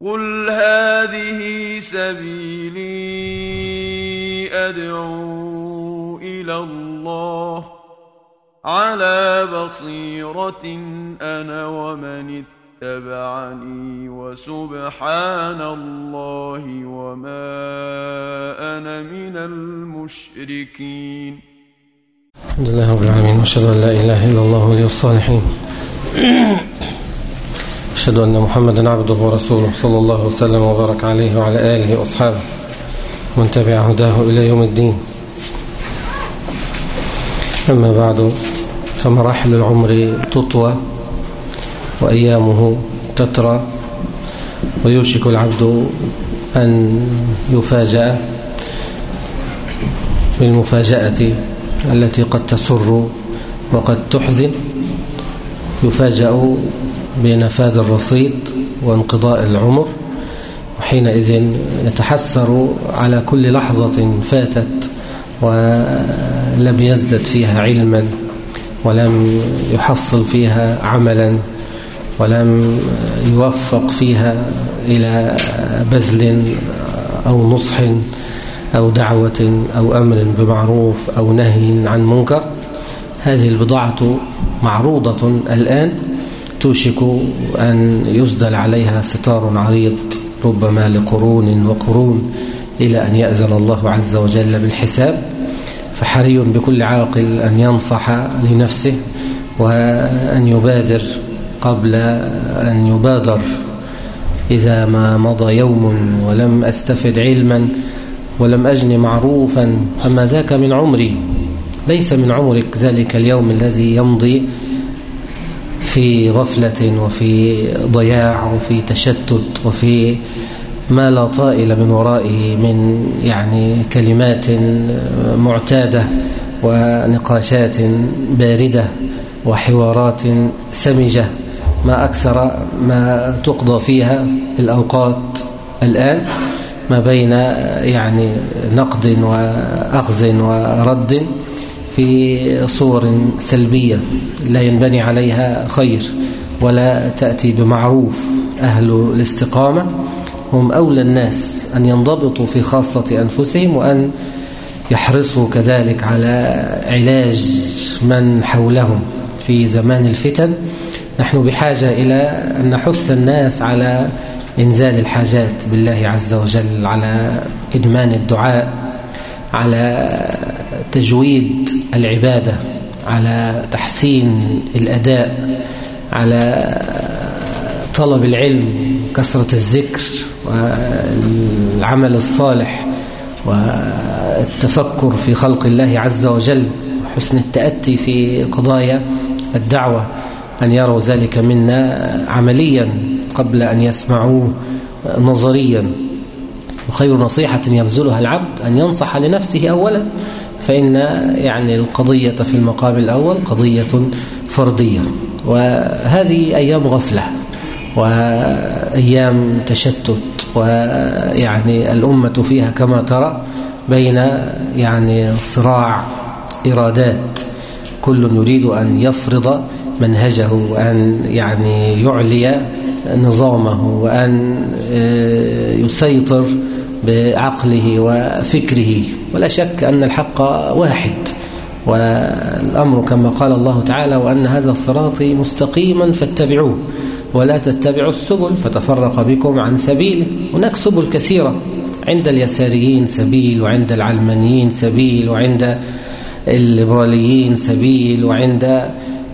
قل هذه سبيلي أدعو إلى الله على بصيرة أنا ومن اتبعني وسبحان الله وما أنا من المشركين. الحمد لله رب العالمين وأشهد أن لا إله إلا الله ولي الصالحين. أشهد أن محمدا عبده ورسوله صلى الله وسلم وبارك عليه وعلى آله وأصحابه ومن تبع هداه إلى يوم الدين. أما بعد فمراحل العمر تطوى وأيامه تترى ويوشك العبد أن يفاجأ بالمفاجأة التي قد تسر وقد تحزن. يفاجأ بنفاذ الرصيد وانقضاء العمر وحينئذ يتحسر على كل لحظة فاتت ولم يزدد فيها علما ولم يحصل فيها عملا ولم يوفق فيها إلى بذل أو نصح أو دعوة أو أمر بمعروف أو نهي عن منكر. هذه البضاعة معروضة الآن. توشك أن يسدل عليها ستار عريض ربما لقرون وقرون إلى أن يأذن الله عز وجل بالحساب فحري بكل عاقل أن ينصح لنفسه وأن يبادر قبل أن يبادر. إذا ما مضى يوم ولم أستفد علما ولم أجن معروفا أما ذاك من عمري ليس من عمرك ذلك اليوم الذي يمضي في غفلة وفي ضياع وفي تشتت وفي ما لا طائل من ورائه من يعني كلمات معتادة ونقاشات باردة وحوارات سمجة ما أكثر ما تقضى فيها الأوقات الآن ما بين يعني نقد وأخذ ورد في صور سلبية لا ينبني عليها خير ولا تأتي بمعروف. أهل الاستقامة هم أولى الناس أن ينضبطوا في خاصة أنفسهم وأن يحرصوا كذلك على علاج من حولهم. في زمان الفتن نحن بحاجة إلى أن نحث الناس على إنزال الحاجات بالله عز وجل على إدمان الدعاء على تجويد العبادة على تحسين الأداء على طلب العلم كثرة الذكر والعمل الصالح والتفكر في خلق الله عز وجل وحسن التأتي في قضايا الدعوة أن يروا ذلك منا عمليا قبل أن يسمعوه نظريا. وخير نصيحة يبذلها العبد أن ينصح لنفسه أولا فإن يعني القضية في المقام الأول قضية فردية وهذه أيام غفلة وأيام تشتت ويعني الأمة فيها كما ترى بين يعني صراع إرادات كل يريد أن يفرض منهجه وأن يعني يعلي نظامه وأن يسيطر بعقله وفكره. ولا شك أن الحق واحد والأمر كما قال الله تعالى وأن هذا الصراط مستقيما فاتبعوه ولا تتبعوا السبل فتفرق بكم عن سبيله. هناك سبل كثيرة عند اليساريين سبيل وعند العلمانيين سبيل وعند الليبراليين سبيل وعند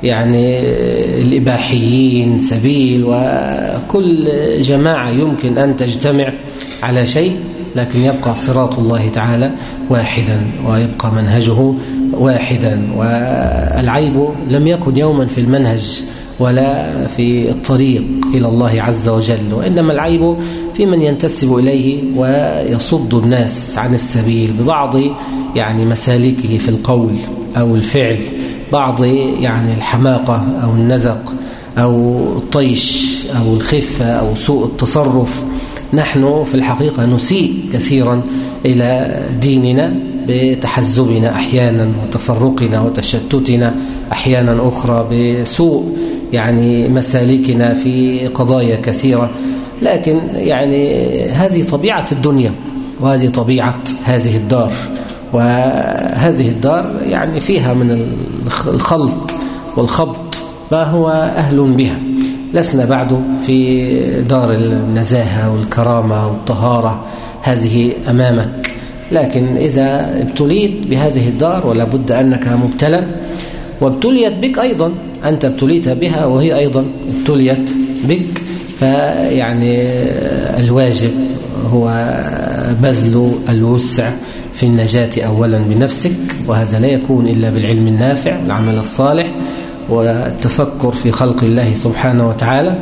يعني الإباحيين سبيل. وكل جماعة يمكن أن تجتمع على شيء. لكن يبقى صراط الله تعالى واحدا ويبقى منهجه واحدا والعيب لم يكن يوما في المنهج ولا في الطريق إلى الله عز وجل وإنما العيب في من ينتسب إليه ويصد الناس عن السبيل ببعض يعني مسالكه في القول أو الفعل بعض يعني الحماقة أو النزق أو الطيش أو الخفة أو سوء التصرف نحن في الحقيقة نسيء كثيرا إلى ديننا بتحزبنا أحيانا وتفرقنا وتشتتنا أحيانا أخرى بسوء يعني مسالكنا في قضايا كثيرة. لكن يعني هذه طبيعة الدنيا وهذه طبيعة هذه الدار وهذه الدار يعني فيها من الخلط والخبط ما هو أهل بها. لسنا بعد في دار النزاهة والكرامة والطهارة هذه أمامك. لكن إذا ابتليت بهذه الدار ولا بد أنك مبتلى وابتليت بك أيضا أنت ابتليت بها وهي أيضا ابتليت بك فيعني الواجب هو بذل الوسع في النجاة أولا بنفسك وهذا لا يكون إلا بالعلم النافع العمل الصالح. والتفكر في خلق الله سبحانه وتعالى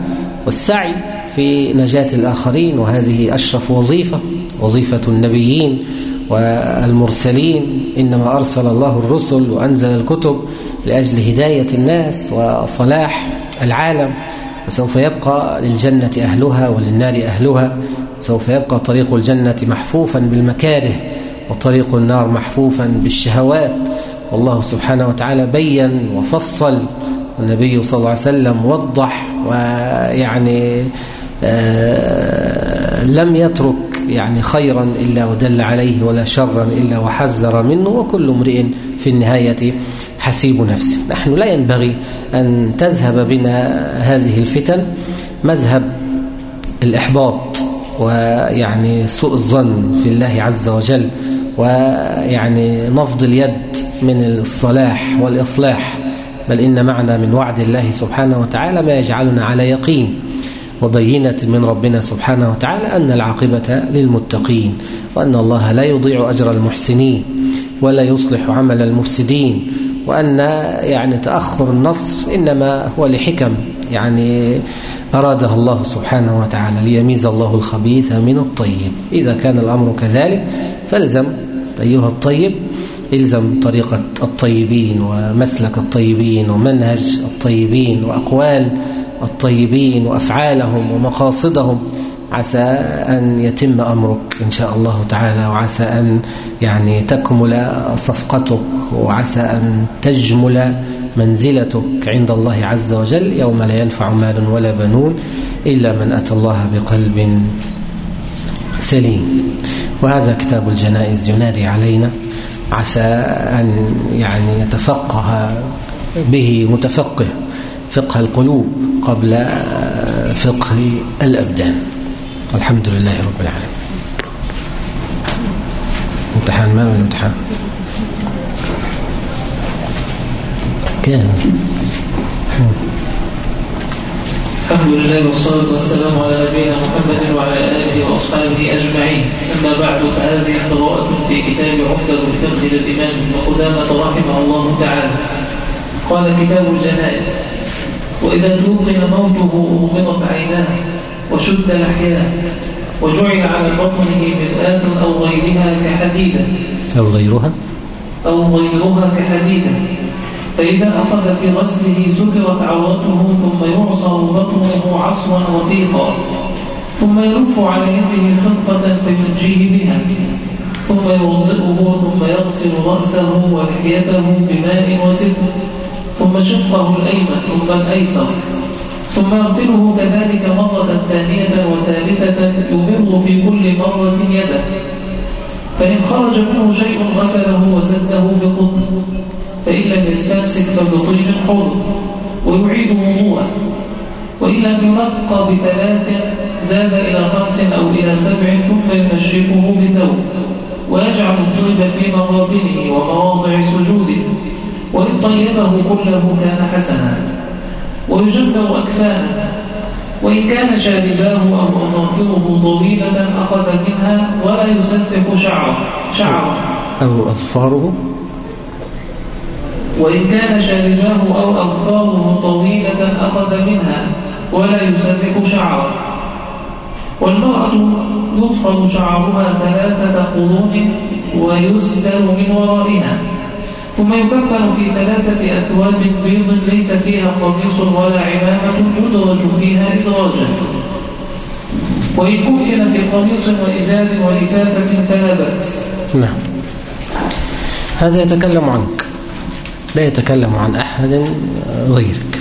والسعي في نجاة الآخرين وهذه أشرف وظيفة وظيفة النبيين والمرسلين. إنما أرسل الله الرسل وأنزل الكتب لأجل هداية الناس وصلاح العالم وسوف يبقى للجنة أهلها وللنار أهلها. سوف يبقى طريق الجنة محفوفا بالمكاره وطريق النار محفوفا بالشهوات. والله سبحانه وتعالى بين وفصل. النبي صلى الله عليه وسلم وضح ويعني آه لم يترك يعني خيرا إلا ودل عليه ولا شرا إلا وحذر منه وكل امرئ في النهاية حسيب نفسه. نحن لا ينبغي أن تذهب بنا هذه الفتن مذهب الإحباط ويعني سوء الظن في الله عز وجل ويعني نفض اليد من الصلاح والإصلاح بل إن معنا من وعد الله سبحانه وتعالى ما يجعلنا على يقين وبينة من ربنا سبحانه وتعالى أن العاقبة للمتقين وأن الله لا يضيع أجر المحسنين ولا يصلح عمل المفسدين وأن يعني تأخر النصر إنما هو لحكم يعني أرادها الله سبحانه وتعالى ليميز الله الخبيث من الطيب. إذا كان الأمر كذلك فالزم أيها الطيب إلزم طريقة الطيبين ومسلك الطيبين ومنهج الطيبين وأقوال الطيبين وأفعالهم ومقاصدهم. عسى أن يتم أمرك إن شاء الله تعالى وعسى أن يعني تكمل صفقتك وعسى أن تجمل منزلتك عند الله عز وجل. يوم لا ينفع مال ولا بنون إلا من أتى الله بقلب سليم. وهذا كتاب الجنائز ينادي علينا. عسى أن يعني يتفقه به متفقه فقه القلوب قبل فقه الأبدان. الحمد لله رب العالمين. امتحان ما من امتحان؟ كان. الحمد لله والصلاة والسلام على نبينا محمد وعلى آله وأصحابه أجمعين. أما بعد فهذه قراءة في كتاب عمدة الفقه للإمام ابن قدامة رحمه الله تعالى. قال كتاب الجنائز وإذا توقن موته أغمضت عيناه وشد لحياه وجعل على بطنه مرآة أو غيرها كحديدة. أو غيرها؟ أو غيرها كحديدة. فإذا أخذ في غسله سترت عورته ثم يعصر بطنه عصرا وثيقا ثم يلف على يده خطة فينجيه بها ثم يوضئه ثم يغسل رأسه ولحيته بماء وسدر ثم شقه الأيمن ثم الأيسر ثم يغسله كذلك مرة ثانية وثالثة يمر في كل مرة يده فإن خرج منه شيء غسله وسده بقطن. فإن لم يستمسك فبطين حر ويعيد وضوءه. وإن لم يرق بثلاث زاد إلى خمس أو إلى سبع ثم ينشفه بثوب ويجعل الطيب في مغابنه ومواضع سجوده وإن طيبه كله كان حسنا ويجمع أكفانه. وإن كان شارباه أو أظافره طويلة أخذ منها ولا يسفك شعره شعره. أو أظفاره. وإن كان شارباه أو أظفاره طويلة أخذ منها ولا يسفك شعره. والمرأة يطفر شعرها ثلاثة قرون ويسدل من ورائها. ثم يكفن في ثلاثة أثواب بيض ليس فيها قميص ولا عمامة يدرج فيها إدراجا. وإن كفن في قميص وإزار ولفافة فلا بأس نعم. هذا يتكلم عنك. لا يتكلم عن أحد غيرك.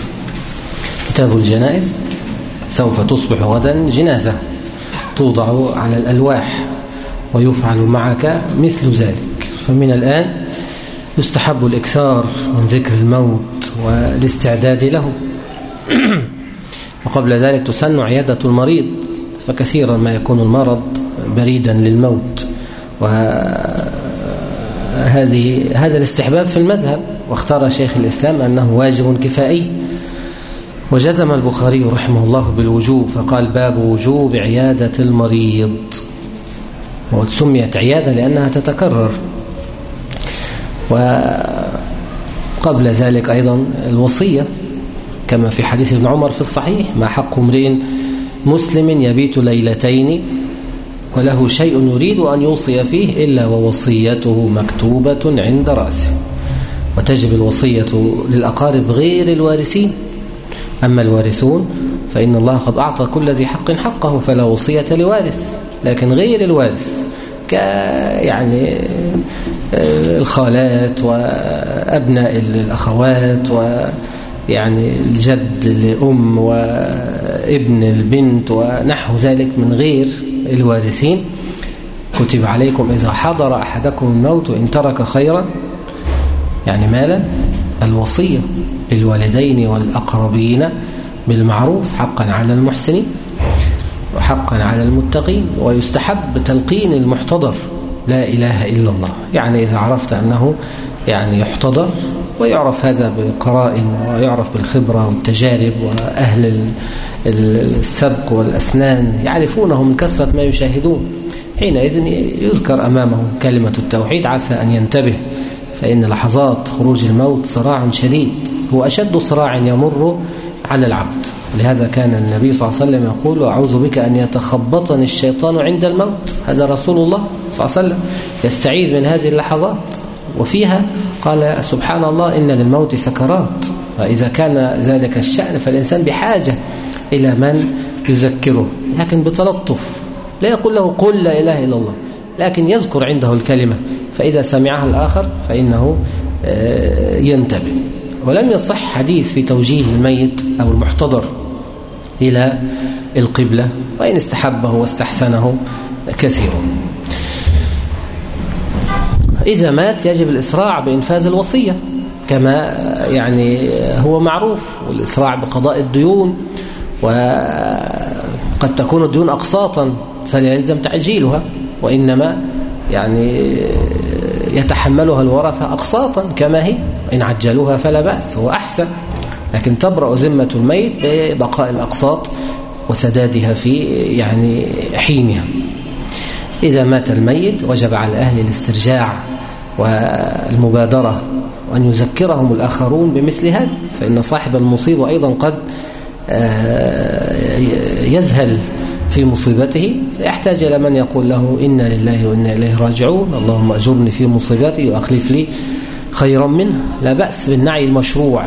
كتاب الجنائز سوف تصبح غدا جنازة توضع على الألواح ويفعل معك مثل ذلك. فمن الآن يستحب الإكثار من ذكر الموت والاستعداد له. وقبل ذلك تسن عيادة المريض فكثيرا ما يكون المرض بريدا للموت. وهذه هذا الاستحباب في المذهب. واختار شيخ الإسلام أنه واجب كفائي. وجزم البخاري رحمه الله بالوجوب فقال باب وجوب عيادة المريض. وسميت عيادة لأنها تتكرر. وقبل ذلك أيضا الوصية كما في حديث ابن عمر في الصحيح ما حق امرئ مسلم يبيت ليلتين وله شيء يريد أن يوصي فيه إلا ووصيته مكتوبة عند رأسه. وتجب الوصية للأقارب غير الوارثين. أما الوارثون فإن الله قد أعطى كل ذي حق حقه فلا وصية لوارث لكن غير الوارث ك يعني آه، الخالات وأبناء الأخوات ويعني الجد لأم وابن البنت ونحو ذلك من غير الوارثين. كتب عليكم إذا حضر أحدكم الموت إن ترك خيرا يعني مالا الوصية للوالدين والأقربين بالمعروف حقا على المحسنين وحقا على المتقين ويستحب تلقين المحتضر لا إله إلا الله. يعني إذا عرفت أنه يعني يحتضر ويعرف هذا بقرائن ويعرف بالخبرة والتجارب وأهل السبق والأسنان يعرفونه من كثرة ما يشاهدون. حينئذ يذكر أمامه كلمة التوحيد عسى أن ينتبه فإن لحظات خروج الموت صراع شديد هو أشد صراع يمر على العبد. لهذا كان النبي صلى الله عليه وسلم يقول أعوذ بك أن يتخبطني الشيطان عند الموت. هذا رسول الله صلى الله عليه وسلم يستعيذ من هذه اللحظات. وفيها قال سبحان الله إن للموت سكرات. فإذا كان ذلك الشأن فالإنسان بحاجة إلى من يذكره لكن بتلطف. لا يقول له قل لا إله إلا الله لكن يذكر عنده الكلمة. فإذا سمعها الآخر فإنه آه، ينتبه. ولم يصح حديث في توجيه الميت أو المحتضر إلى القبلة وإن استحبه واستحسنه كثير. إذا مات يجب الإسراع بإنفاذ الوصية كما يعني هو معروف والإسراع بقضاء الديون وقد تكون الديون أقساطا فلا يلزم تعجيلها وإنما يعني يتحملها الورثة أقساطا كما هي. إن عجلوها فلا بأس هو أحسن. لكن تبرأ ذمة الميت ببقاء الأقساط وسدادها في يعني حينها. إذا مات الميت وجب على أهل الاسترجاع والمبادرة وأن يذكرهم الآخرون بمثل هذا. فإن صاحب المصيبة أيضا قد آه، يذهل في مصيبته يحتاج إلى من يقول له إنا لله وإنا إليه راجعون. اللهم أجرني في مصيبتي وأخلف لي خيرا منه. لا بأس بالنعي المشروع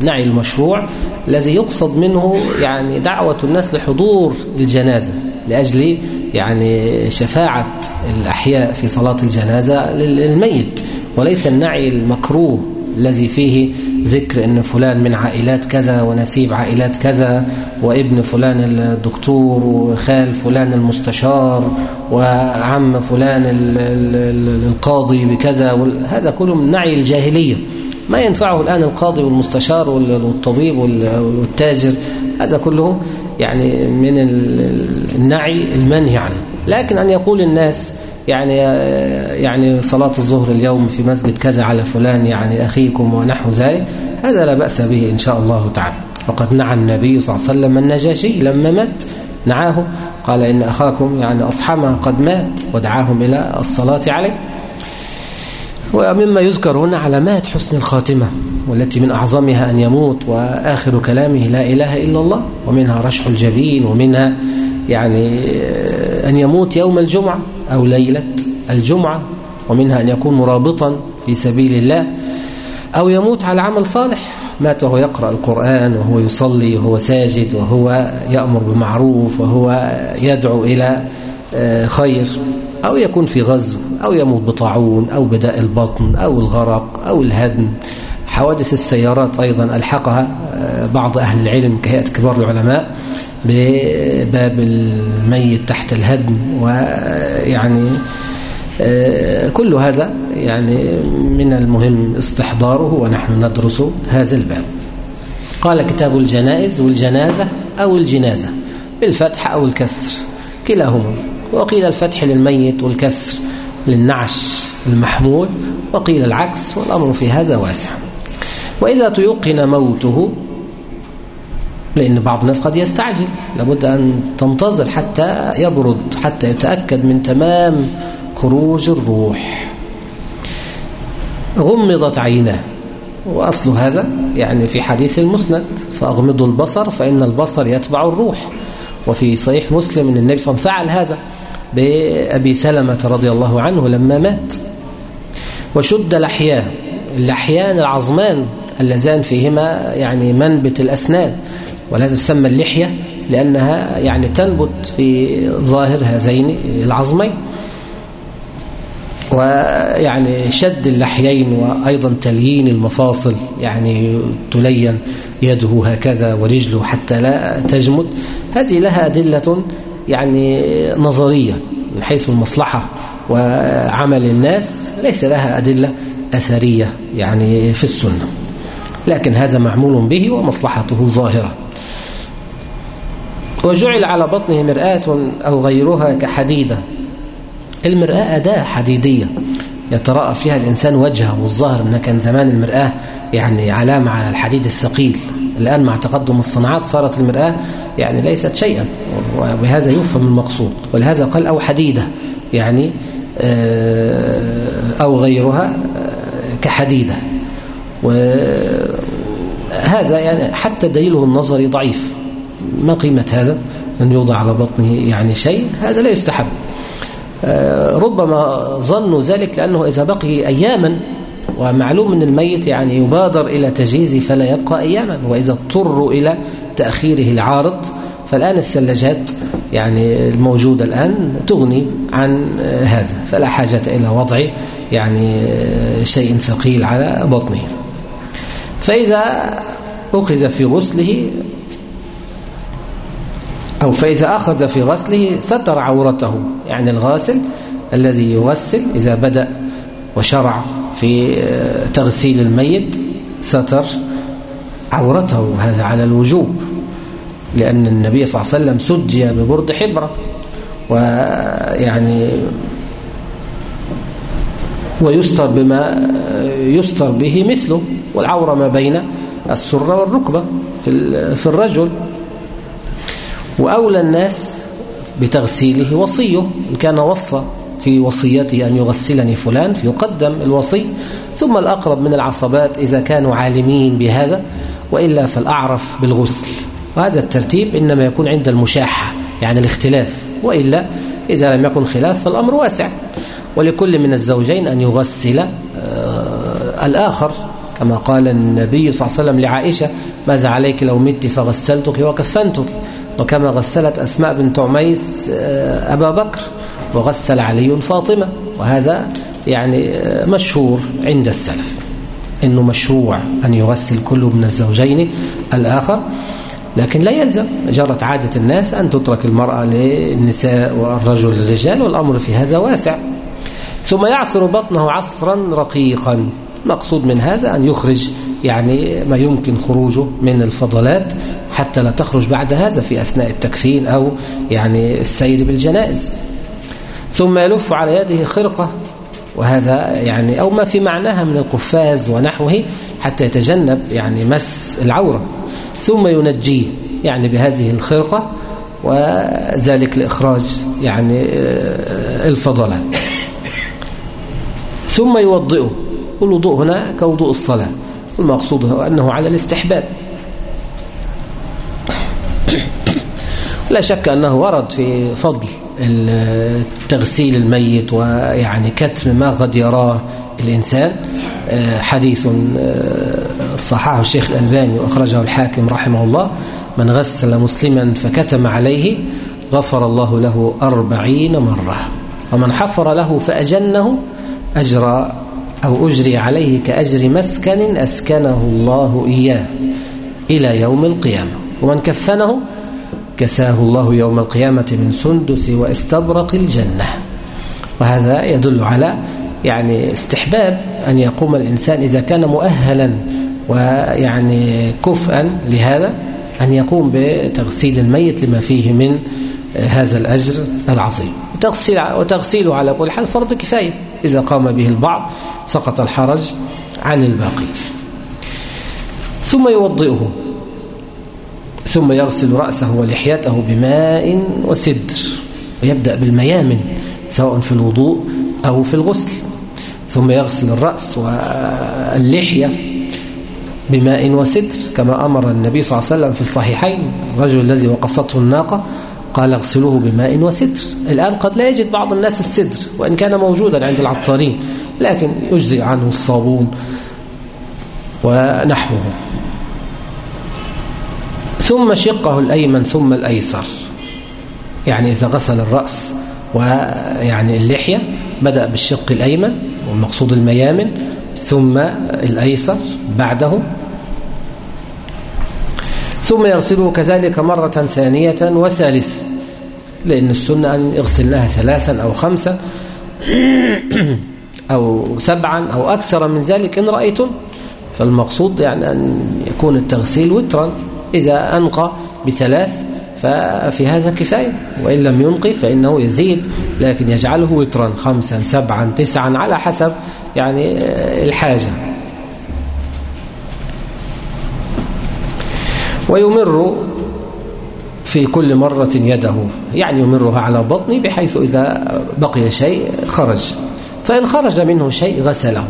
نعي المشروع الذي يقصد منه يعني دعوة الناس لحضور الجنازة لأجل يعني شفاعة الأحياء في صلاة الجنازة للميت وليس النعي المكروه. الذي فيه ذكر إن فلان من عائلات كذا ونسيب عائلات كذا وابن فلان الدكتور وخال فلان المستشار وعم فلان القاضي بكذا هذا كله من نعي الجاهلية. ما ينفعه الآن القاضي والمستشار والطبيب والتاجر هذا كله يعني من النعي المنهي عنه. لكن أن يقول الناس يعني يعني صلاة الظهر اليوم في مسجد كذا على فلان يعني أخيكم ونحو ذلك هذا لا بأس به إن شاء الله تعالى. وقد نعى النبي صلى الله عليه وسلم النجاشي لما مات نعاه قال إن أخاكم يعني أصحمه قد مات ودعاهم إلى الصلاة عليه. ومما يذكر هنا علامات حسن الخاتمة والتي من أعظمها أن يموت وآخر كلامه لا إله إلا الله ومنها رشح الجبين ومنها يعني أن يموت يوم الجمعة. أو ليلة الجمعة ومنها أن يكون مرابطا في سبيل الله أو يموت على عمل صالح مات وهو يقرأ القرآن وهو يصلي وهو ساجد وهو يأمر بمعروف وهو يدعو إلى آه، خير أو يكون في غزو أو يموت بطاعون أو بداء البطن أو الغرق أو الهدم. حوادث السيارات أيضا ألحقها آه، بعض أهل العلم كهيئة كبار العلماء بباب الميت تحت الهدم ويعني كل هذا يعني من المهم استحضاره ونحن ندرس هذا الباب. قال كتاب الجنائز والجنازة أو الجنازة بالفتح أو الكسر كلاهما. وقيل الفتح للميت والكسر للنعش المحمول وقيل العكس والأمر في هذا واسع. وإذا تيقن موته لأن بعض الناس قد يستعجل. لابد أن تنتظر حتى يبرد حتى يتأكد من تمام خروج الروح. غمضت عيناه. وأصل هذا يعني في حديث المسند فأغمضوا البصر فإن البصر يتبع الروح. وفي صحيح مسلم أن النبي صلى الله عليه وسلم فعل هذا بأبي سلمة رضي الله عنه لما مات. وشد لحياه اللحيان العظمان اللذان فيهما يعني منبت الأسنان. ولهذا تسمى اللحية لأنها يعني تنبت في ظاهر هذين العظمين. ويعني شد اللحيين وأيضا تليين المفاصل يعني تلين يده هكذا ورجله حتى لا تجمد. هذه لها أدلة يعني نظرية من حيث المصلحة وعمل الناس ليس لها أدلة أثرية يعني في السنة. لكن هذا معمول به ومصلحته ظاهرة. وجعل على بطنه مرآة أو غيرها كحديدة. المرآة أداة حديدية. يتراءى فيها الإنسان وجهه والظاهر أنها كان زمان المرآة يعني علامة على الحديد الثقيل. الآن مع تقدم الصناعات صارت المرآة يعني ليست شيئا وبهذا يفهم المقصود. ولهذا قال أو حديدة يعني أو غيرها كحديدة. وهذا يعني حتى دليله النظري ضعيف. ما قيمة هذا أن يوضع على بطنه يعني شيء؟ هذا لا يستحب. ربما ظنوا ذلك لأنه إذا بقي أياما ومعلوم أن الميت يعني يبادر إلى تجهيزه فلا يبقى أياما وإذا اضطروا إلى تأخيره العارض فالآن الثلاجات يعني الموجودة الآن تغني عن هذا فلا حاجة إلى وضع يعني شيء ثقيل على بطنه. فإذا أخذ في غسله أو فإذا أخذ في غسله ستر عورته يعني الغاسل الذي يغسل إذا بدأ وشرع في تغسيل الميت ستر عورته هذا على الوجوب لأن النبي صلى الله عليه وسلم سجي ببرد حبرة ويعني ويستر بما يستر به مثله والعورة ما بين السرة والركبة في الرجل. وأولى الناس بتغسيله وصيه إن كان وصى في وصيته أن يغسلني فلان فيقدم الوصي. ثم الأقرب من العصبات إذا كانوا عالمين بهذا وإلا فالأعرف بالغسل. وهذا الترتيب إنما يكون عند المشاحة يعني الاختلاف. وإلا إذا لم يكن خلاف فالأمر واسع. ولكل من الزوجين أن يغسل الآخر. كما قال النبي صلى الله عليه وسلم لعائشة ماذا عليك لو مت فغسلتك وكفنتك؟ وكما غسلت أسماء بنت عميس أبا بكر وغسل علي فاطمة. وهذا يعني مشهور عند السلف إنه مشروع أن يغسل كل من الزوجين الآخر لكن لا يلزم. جرت عادة الناس أن تترك المرأة للنساء والرجل للرجال والأمر في هذا واسع. ثم يعصر بطنه عصرا رقيقا. مقصود من هذا أن يخرج يعني ما يمكن خروجه من الفضلات حتى لا تخرج بعد هذا في أثناء التكفين أو يعني السير بالجنائز. ثم يلف على يده خرقة وهذا يعني أو ما في معناها من القفاز ونحوه حتى يتجنب يعني مس العورة. ثم ينجيه يعني بهذه الخرقة وذلك لإخراج يعني الفضلات ثم يوضئه والوضوء هنا كوضوء الصلاة والمقصود هو أنه على الاستحباب. لا شك أنه ورد في فضل تغسيل الميت ويعني كتم ما قد يراه الإنسان. حديث صححه الشيخ الألباني وأخرجه الحاكم رحمه الله. من غسل مسلما فكتم عليه غفر الله له أربعين مرة. ومن حفر له فأجنه أجرى أو أجري عليه كأجر مسكن أسكنه الله إياه إلى يوم القيامة. ومن كفنه كساه الله يوم القيامة من سندس واستبرق الجنة. وهذا يدل على يعني استحباب أن يقوم الإنسان إذا كان مؤهلا ويعني كفءا لهذا أن يقوم بتغسيل الميت لما فيه من هذا الأجر العظيم. وتغسيل وتغسيله على كل حال فرض كفاية. إذا قام به البعض سقط الحرج عن الباقي. ثم يوضئه. ثم يغسل رأسه ولحيته بماء وسدر ويبدأ بالميامن سواء في الوضوء أو في الغسل. ثم يغسل الرأس واللحية بماء وسدر كما أمر النبي صلى الله عليه وسلم في الصحيحين. الرجل الذي وقصته الناقة قال اغسلوه بماء وسدر. الآن قد لا يجد بعض الناس السدر وإن كان موجودا عند العطارين لكن يجزي عنه الصابون ونحوه. ثم شقه الأيمن ثم الأيسر. يعني إذا غسل الرأس ويعني اللحية بدأ بالشق الأيمن والمقصود الميامن ثم الأيسر بعده. ثم يغسله كذلك مرة ثانية وثالثة لأن السنة أن يغسلناها ثلاثا أو خمسا أو سبعا أو أكثر من ذلك إن رأيتم. فالمقصود يعني أن يكون التغسيل وترا. إذا أنقى بثلاث ففي هذا كفاية. وإن لم ينقي فإنه يزيد لكن يجعله وترا خمسا سبعا تسعا على حسب يعني الحاجة. ويمر في كل مرة يده يعني يمرها على بطنه بحيث إذا بقي شيء خرج. فإن خرج منه شيء غسله.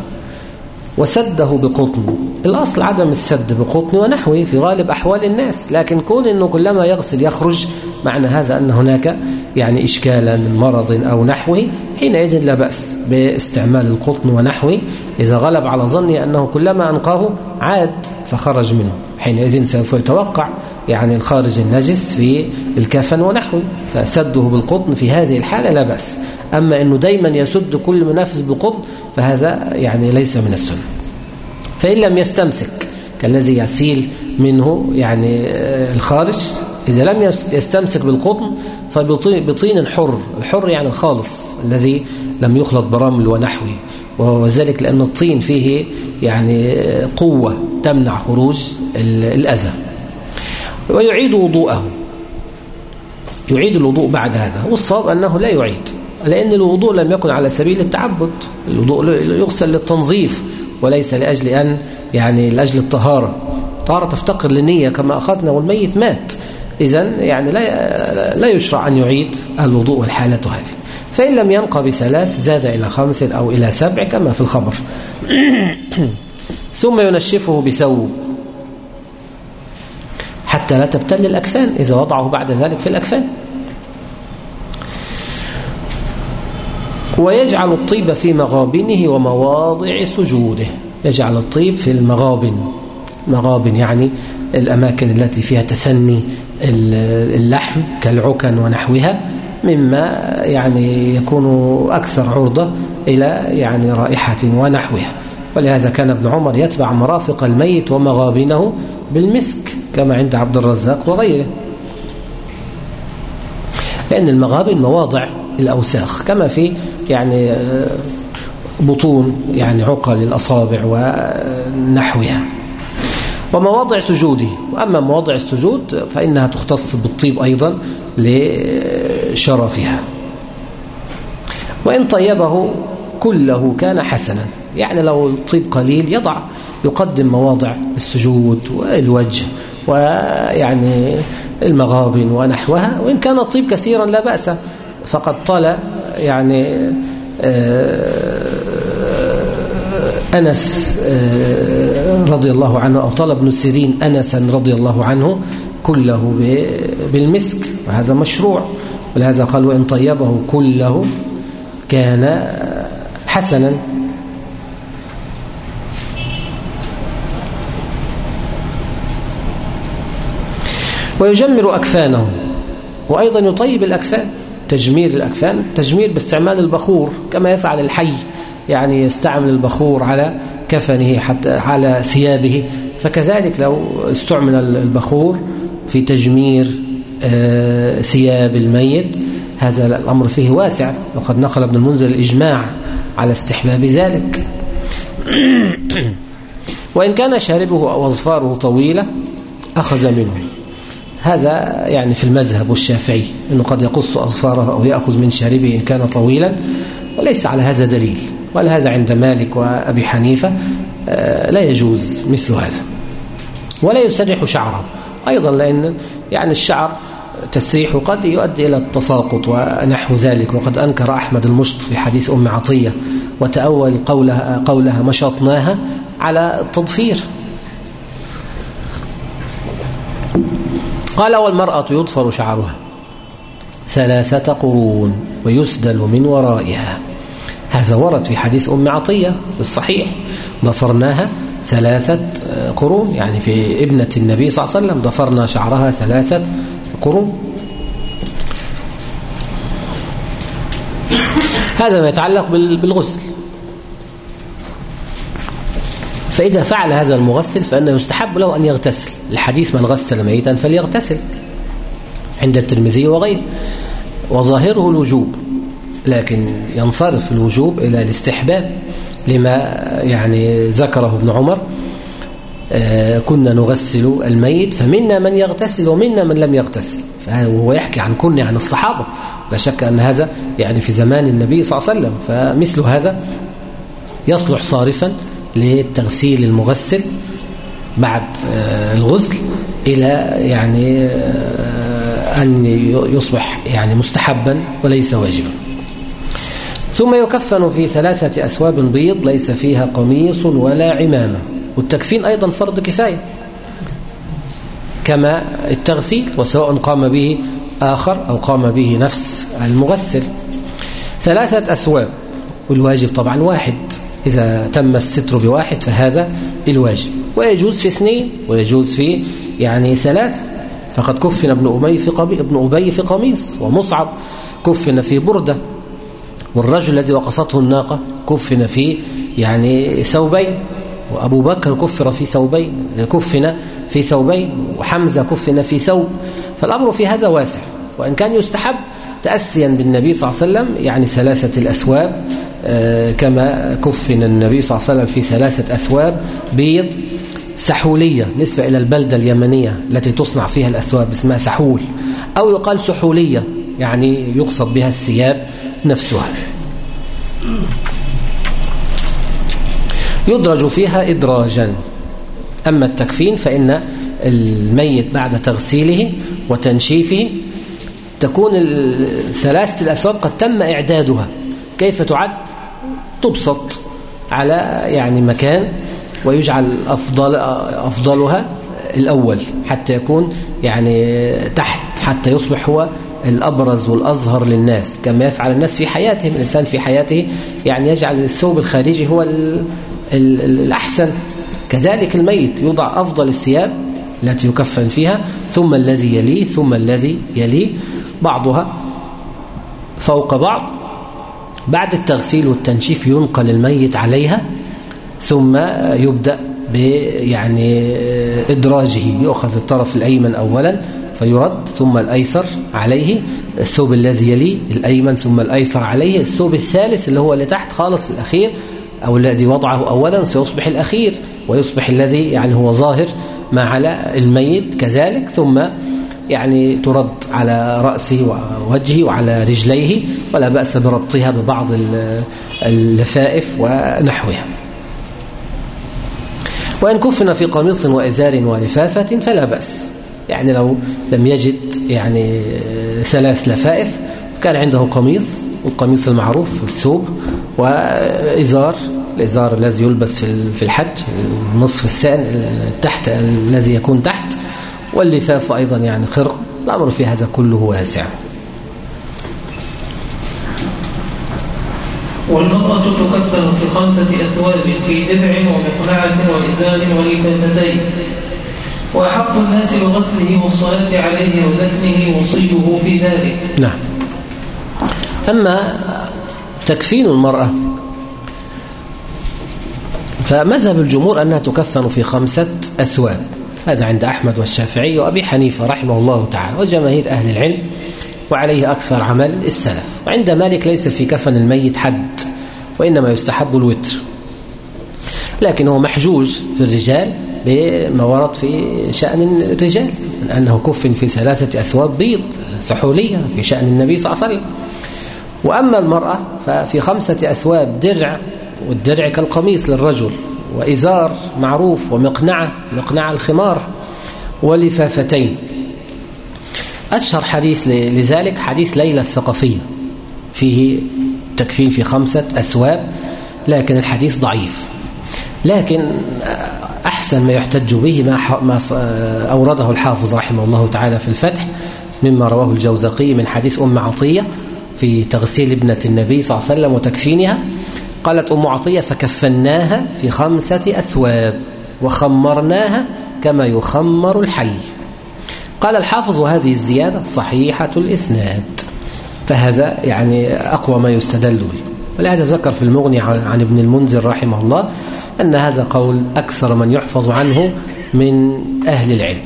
وسده بقطن. الأصل عدم السد بقطن ونحوه في غالب أحوال الناس لكن كون أنه كلما يغسل يخرج معنى هذا أن هناك يعني إشكالا من مرض أو نحوه حينئذ لا بأس باستعمال القطن ونحوه. إذا غلب على ظني أنه كلما أنقاه عاد فخرج منه. حينئذ سوف يتوقع يعني الخارج النجس في الكفن ونحوه. فسده بالقطن في هذه الحالة لا بأس. أما أنه دايما يسد كل منافس بالقطن فهذا يعني ليس من السنة. فإن لم يستمسك كالذي يسيل منه يعني الخارج إذا لم يستمسك بالقطن فبطين حر الحر يعني الخالص الذي لم يخلط برمل ونحوه وذلك لأن الطين فيه يعني قوة تمنع خروج الأذى. ويعيد وضوءه. يعيد الوضوء بعد هذا. والصواب أنه لا يعيد. لأن الوضوء لم يكن على سبيل التعبد. الوضوء يغسل للتنظيف وليس لأجل أن يعني لأجل الطهارة. طهارة تفتقر للنية كما أخذنا والميت مات. إذا يعني لا لا يشرع أن يعيد الوضوء والحالة هذه. فإن لم ينقى بثلاث زاد إلى خمس أو إلى سبع كما في الخبر. ثم ينشفه بثوب. حتى لا تبتل الأكفان إذا وضعه بعد ذلك في الأكفان. ويجعل الطيب في مغابنه ومواضع سجوده. يجعل الطيب في المغابن. مغابن يعني الأماكن التي فيها تثني اللحم كالعكن ونحوها مما يعني يكون أكثر عرضة إلى يعني رائحة ونحوها. ولهذا كان ابن عمر يتبع مرافق الميت ومغابنه بالمسك كما عند عبد الرزاق وغيره. لأن المغابن مواضع. الأوساخ كما في يعني بطون يعني عقل الأصابع ونحوها. ومواضع سجوده وأما مواضع السجود فإنها تختص بالطيب أيضا لشرفها. وإن طيبه كله كان حسنا يعني لو الطيب قليل يضع يقدم مواضع السجود والوجه ويعني المغابن ونحوها وإن كان الطيب كثيرا لا بأس. فقد طال يعني أنس رضي الله عنه أو طلب ابن سيرين أنسا رضي الله عنه كله بالمسك. وهذا مشروع. ولهذا قال وإن طيبه كله كان حسنا. ويجمر أكفانه. وأيضا يطيب الأكفان. تجمير الأكفان تجمير باستعمال البخور كما يفعل الحي يعني يستعمل البخور على كفنه حتى على ثيابه. فكذلك لو استعمل البخور في تجمير آه، ثياب الميت هذا الأمر فيه واسع وقد نقل ابن المنذر الإجماع على استحباب ذلك. وإن كان شاربه أو أظفاره طويلة أخذ منه. هذا يعني في المذهب والشافعي أنه قد يقص أظفاره أو يأخذ من شاربه إن كان طويلا وليس على هذا دليل ولهذا عند مالك وأبي حنيفة آه، لا يجوز مثل هذا ولا يسرح شعره. أيضا لأن يعني الشعر تسريح قد يؤدي إلى التساقط ونحو ذلك وقد أنكر أحمد المشط في حديث أم عطية وتأول قولها, قولها مشطناها على التضفير. قال والمرأة يضفر شعرها ثلاثة قرون ويسدل من ورائها. هذا ورد في حديث أم عطية في الصحيح. ضفرناها ثلاثة قرون يعني في ابنة النبي صلى الله عليه وسلم ضفرنا شعرها ثلاثة قرون. هذا ما يتعلق بالغسل. فإذا فعل هذا المغسل فإنه يستحب له أن يغتسل. الحديث من غسل ميتا فليغتسل. عند الترمذي وغيره وظاهره الوجوب. لكن ينصرف الوجوب إلى الاستحباب لما يعني ذكره ابن عمر. آه، كنا نغسل الميت فمنا من يغتسل ومنا من لم يغتسل. وهو يحكي عن كنا عن الصحابة. لا شك أن هذا يعني في زمان النبي صلى الله عليه وسلم. فمثل هذا يصلح صارفا لتغسيل المغسل بعد آه، الغسل إلى يعني آه، أن يصبح يعني مستحبا وليس واجبا. ثم يكفن في ثلاثة أثواب بيض ليس فيها قميص ولا عمامة. والتكفين أيضا فرض كفاية. كما التغسيل وسواء قام به آخر أو قام به نفس المغسل. ثلاثة أثواب والواجب طبعا واحد. إذا تم الستر بواحد فهذا الواجب. ويجوز في اثنين ويجوز في يعني ثلاثة فقد كفن ابن أبي في قميص ابن أبي في قميص ومصعب. كفن في بردة. والرجل الذي وقصته الناقة كفن في يعني ثوبين. وأبو بكر كفر في ثوبين كفن في ثوبين وحمزة كفن في ثوب. فالأمر في هذا واسع. وإن كان يستحب تأسيا بالنبي صلى الله عليه وسلم يعني ثلاثة الأثواب. كما كفن النبي صلى الله عليه وسلم في ثلاثة أثواب بيض سحولية نسبة إلى البلدة اليمنية التي تصنع فيها الأثواب اسمها سحول أو يقال سحولية يعني يقصد بها الثياب نفسها. يدرج فيها إدراجا. أما التكفين فإن الميت بعد تغسيله وتنشيفه تكون ثلاثة الأسواق قد تم إعدادها. كيف تعد؟ تبسط على يعني مكان ويجعل أفضل أفضلها الأول حتى يكون يعني تحت حتى يصبح هو الأبرز والأظهر للناس كما يفعل الناس في حياتهم الإنسان في حياته يعني يجعل الثوب الخارجي هو الأحسن. كذلك الميت يوضع أفضل الثياب التي يكفن فيها ثم الذي يليه ثم الذي يليه بعضها فوق بعض. بعد التغسيل والتنشيف ينقل الميت عليها ثم يبدأ يعني إدراجه يؤخذ الطرف الأيمن أولا فيرد ثم الأيسر عليه الثوب الذي يليه الأيمن ثم الأيسر عليه الثوب الثالث اللي هو اللي تحت خالص الأخير أو الذي وضعه أولا سيصبح الأخير ويصبح الذي يعني هو ظاهر ما على الميت كذلك ثم يعني ترد على رأسه ووجهه وعلى رجليه ولا بأس بربطها ببعض اللفائف ونحوها. وإن كفن في قميص وإزار ولفافة فلا بأس. يعني لو لم يجد يعني ثلاث لفائف كان عنده قميص والقميص المعروف الثوب وإزار الإزار الذي يلبس في الحج النصف الثاني تحت الذي يكون تحت. واللفاف أيضا يعني خرق الأمر في هذا كله واسع. والمرأة تكفن في خمسة أثواب في درع ومقنعة وإزار ولفافتين وأحق الناس بغسله والصلاة عليه ودفنه وصيه في ذلك. نعم. أما تكفين المرأة فمذهب الجمهور أنها تكفن في خمسة أثواب. هذا عند أحمد والشافعي وأبي حنيفة رحمه الله تعالى وجماهير أهل العلم وعليه أكثر عمل السلف. وعند مالك ليس في كفن الميت حد وإنما يستحب الوتر. لكن هو محجوز في الرجال بما ورد في شأن الرجال أنه كف في ثلاثة أثواب بيض سحولية في شأن النبي صلى الله عليه وسلم. وأما المرأة ففي خمسة أثواب درع والدرع كالقميص للرجل. وإزار معروف ومقنعة مقنعة الخمار ولفافتين. أشهر حديث لذلك حديث ليلى الثقفية. فيه تكفين في خمسة أثواب لكن الحديث ضعيف. لكن أحسن ما يحتج به ما أورده الحافظ رحمه الله تعالى في الفتح مما رواه الجوزقي من حديث أم عطية في تغسيل ابنة النبي صلى الله عليه وسلم وتكفينها. قالت أم عطية فكفناها في خمسة أثواب وخمرناها كما يخمر الحي. قال الحافظ وهذه الزيادة صحيحة الإسناد. فهذا يعني أقوى ما يستدل به. ولهذا ذكر في المغني عن ابن المنذر رحمه الله أن هذا قول أكثر من يحفظ عنه من أهل العلم.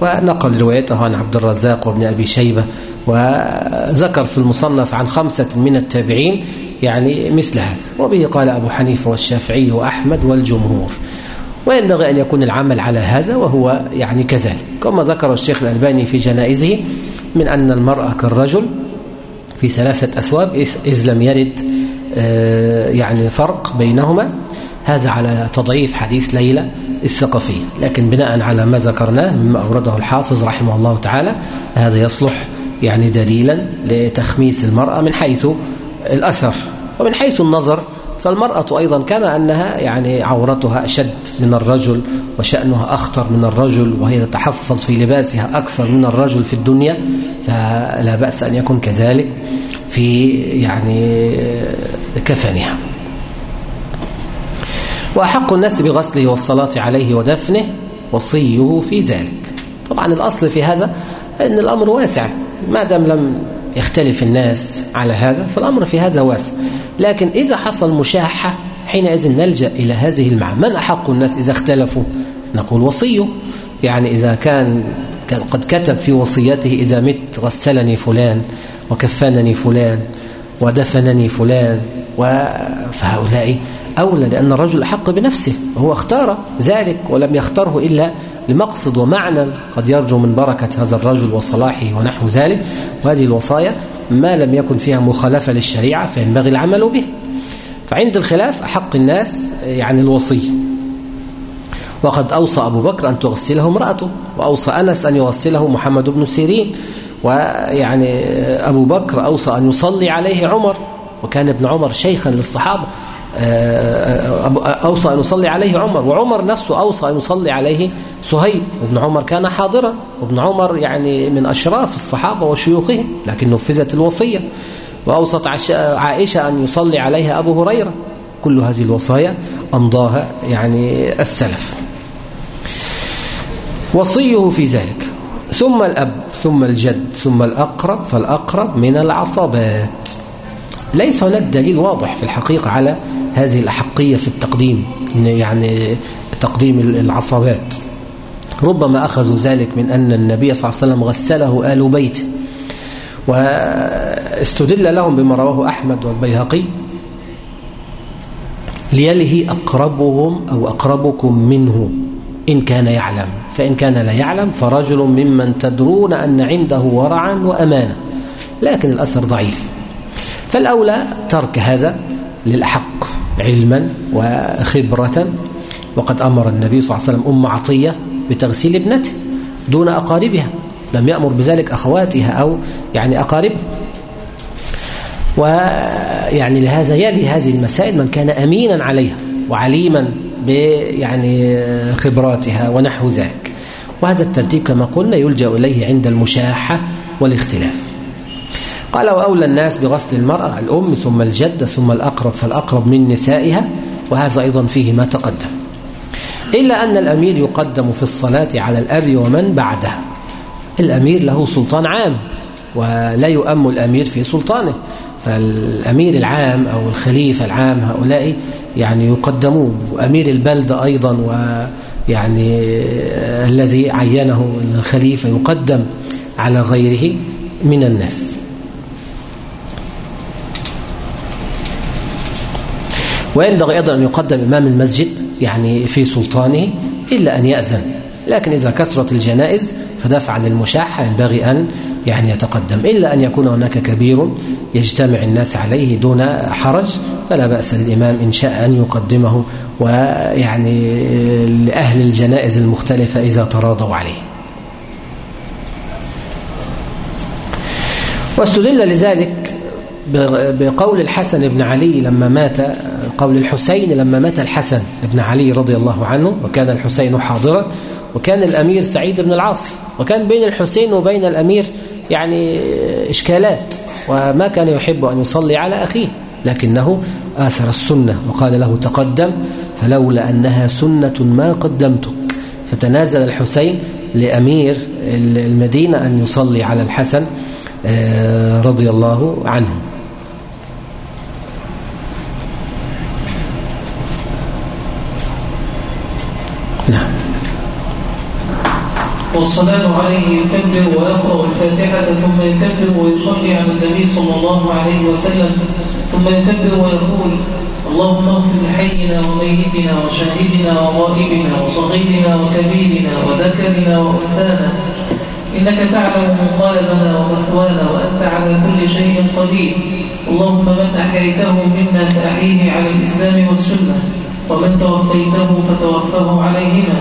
ونقل روايته عن عبد الرزاق وابن أبي شيبة وذكر في المصنف عن خمسة من التابعين يعني مثل هذا وبه قال أبو حنيفة والشافعي وأحمد والجمهور. وينبغي أن يكون العمل على هذا وهو يعني كذلك. كما ذكر الشيخ الألباني في جنائزه من أن المرأة كالرجل في ثلاثة أثواب إذ لم يرد آه، يعني فرق بينهما. هذا على تضعيف حديث ليلى الثقفية لكن بناء على ما ذكرناه مما أورده الحافظ رحمه الله تعالى هذا يصلح يعني دليلا لتخميس المرأة من حيث الأثر. ومن حيث النظر فالمرأة أيضا كما أنها يعني عورتها أشد من الرجل وشأنها أخطر من الرجل وهي تتحفظ في لباسها أكثر من الرجل في الدنيا فلا بأس أن يكون كذلك في يعني كفنها. وأحق الناس بغسله والصلاة عليه ودفنه وصيه في ذلك. طبعا الأصل في هذا أن الأمر واسع ما دام لم يختلف الناس على هذا فالأمر في هذا واسع. لكن إذا حصل مشاحة حينئذ نلجأ إلى هذه المعنى من أحق الناس إذا اختلفوا؟ نقول وصيه يعني إذا كان قد كتب في وصيته إذا مت غسلني فلان وكفنني فلان ودفنني فلان فهؤلاء أولى لأن الرجل أحق بنفسه. وهو اختار ذلك ولم يختاره إلا لمقصد ومعنى قد يرجو من بركة هذا الرجل وصلاحه ونحو ذلك. وهذه الوصايا ما لم يكن فيها مخالفة للشريعة فينبغي العمل به. فعند الخلاف أحق الناس يعني الوصي. وقد أوصى أبو بكر أن تغسله امرأته وأوصى أنس أن يغسله محمد بن سيرين. ويعني أبو بكر أوصى أن يصلي عليه عمر وكان ابن عمر شيخا للصحابة. أوصى أن يصلي عليه عمر وعمر نفسه أوصى أن يصلي عليه صهيب وابن عمر كان حاضرا. وابن عمر يعني من أشراف الصحابة وشيوخهم لكن نفذت الوصية. وأوصت عائشة أن يصلي عليها أبو هريرة. كل هذه الوصايا أمضاها يعني السلف. وصيه في ذلك. ثم الأب ثم الجد ثم الأقرب فالأقرب من العصبات. ليس هناك دليل واضح في الحقيقة على هذه الأحقية في التقديم يعني تقديم العصبات ربما أخذوا ذلك من أن النبي صلى الله عليه وسلم غسله آل بيته واستدل لهم بما رواه أحمد والبيهقي ليله أقربهم أو أقربكم منه إن كان يعلم. فإن كان لا يعلم فرجل ممن تدرون أن عنده ورعا وأمانة. لكن الأثر ضعيف. فالأولى ترك هذا للأحق. علما وخبرة. وقد أمر النبي صلى الله عليه وسلم أم عطية بتغسيل ابنته دون أقاربها. لم يأمر بذلك أخواتها أو يعني أقاربها ويعني لهذا يلي هذه المسائل من كان أمينا عليها وعليما يعني خبراتها ونحو ذلك. وهذا الترتيب كما قلنا يلجأ إليه عند المشاحة والاختلاف. قال وأولى الناس بغسل المرأة الأم ثم الجدة ثم الأقرب فالأقرب من نسائها وهذا أيضا فيه ما تقدم. إلا أن الأمير يقدم في الصلاة على الأب ومن بعده. الأمير له سلطان عام ولا يؤم الأمير في سلطانه. فالأمير العام أو الخليفة العام هؤلاء يعني يقدمون وأمير البلدة أيضا يعني الذي عينه الخليفة يقدم على غيره من الناس. وينبغي أيضا أن يقدم إمام المسجد يعني في سلطانه إلا أن يأذن. لكن إذا كثرت الجنائز فدفعا للمشاحة ينبغي أن يعني يتقدم. إلا أن يكون هناك كبير يجتمع الناس عليه دون حرج فلا بأس للإمام إن شاء أن يقدمه ويعني لأهل الجنائز المختلفة إذا تراضوا عليه. واستدل لذلك بقول الحسن بن علي لما مات قول الحسين لما مات الحسن بن علي رضي الله عنه وكان الحسين حاضرا وكان الأمير سعيد بن العاصي وكان بين الحسين وبين الأمير يعني إشكالات وما كان يحب أن يصلي على أخيه لكنه آثر السنة وقال له تقدم فلولا أنها سنة ما قدمتك. فتنازل الحسين لأمير المدينة أن يصلي على الحسن آه، رضي الله عنه. والصلاة عليه يكبر ويقرأ الفاتحة ثم يكبر ويصلي على النبي صلى الله عليه وسلم ثم يكبر ويقول اللهم اغفر لحينا وميتنا وشاهدنا وغائبنا وصغيرنا وكبيرنا وذكرنا وأنثانا إنك تعلم مقالبنا ومثوانا وأنت على كل شيء قدير اللهم من أحييته منا فأحيه على الإسلام والسنة ومن توفيته فتوفه عليهما.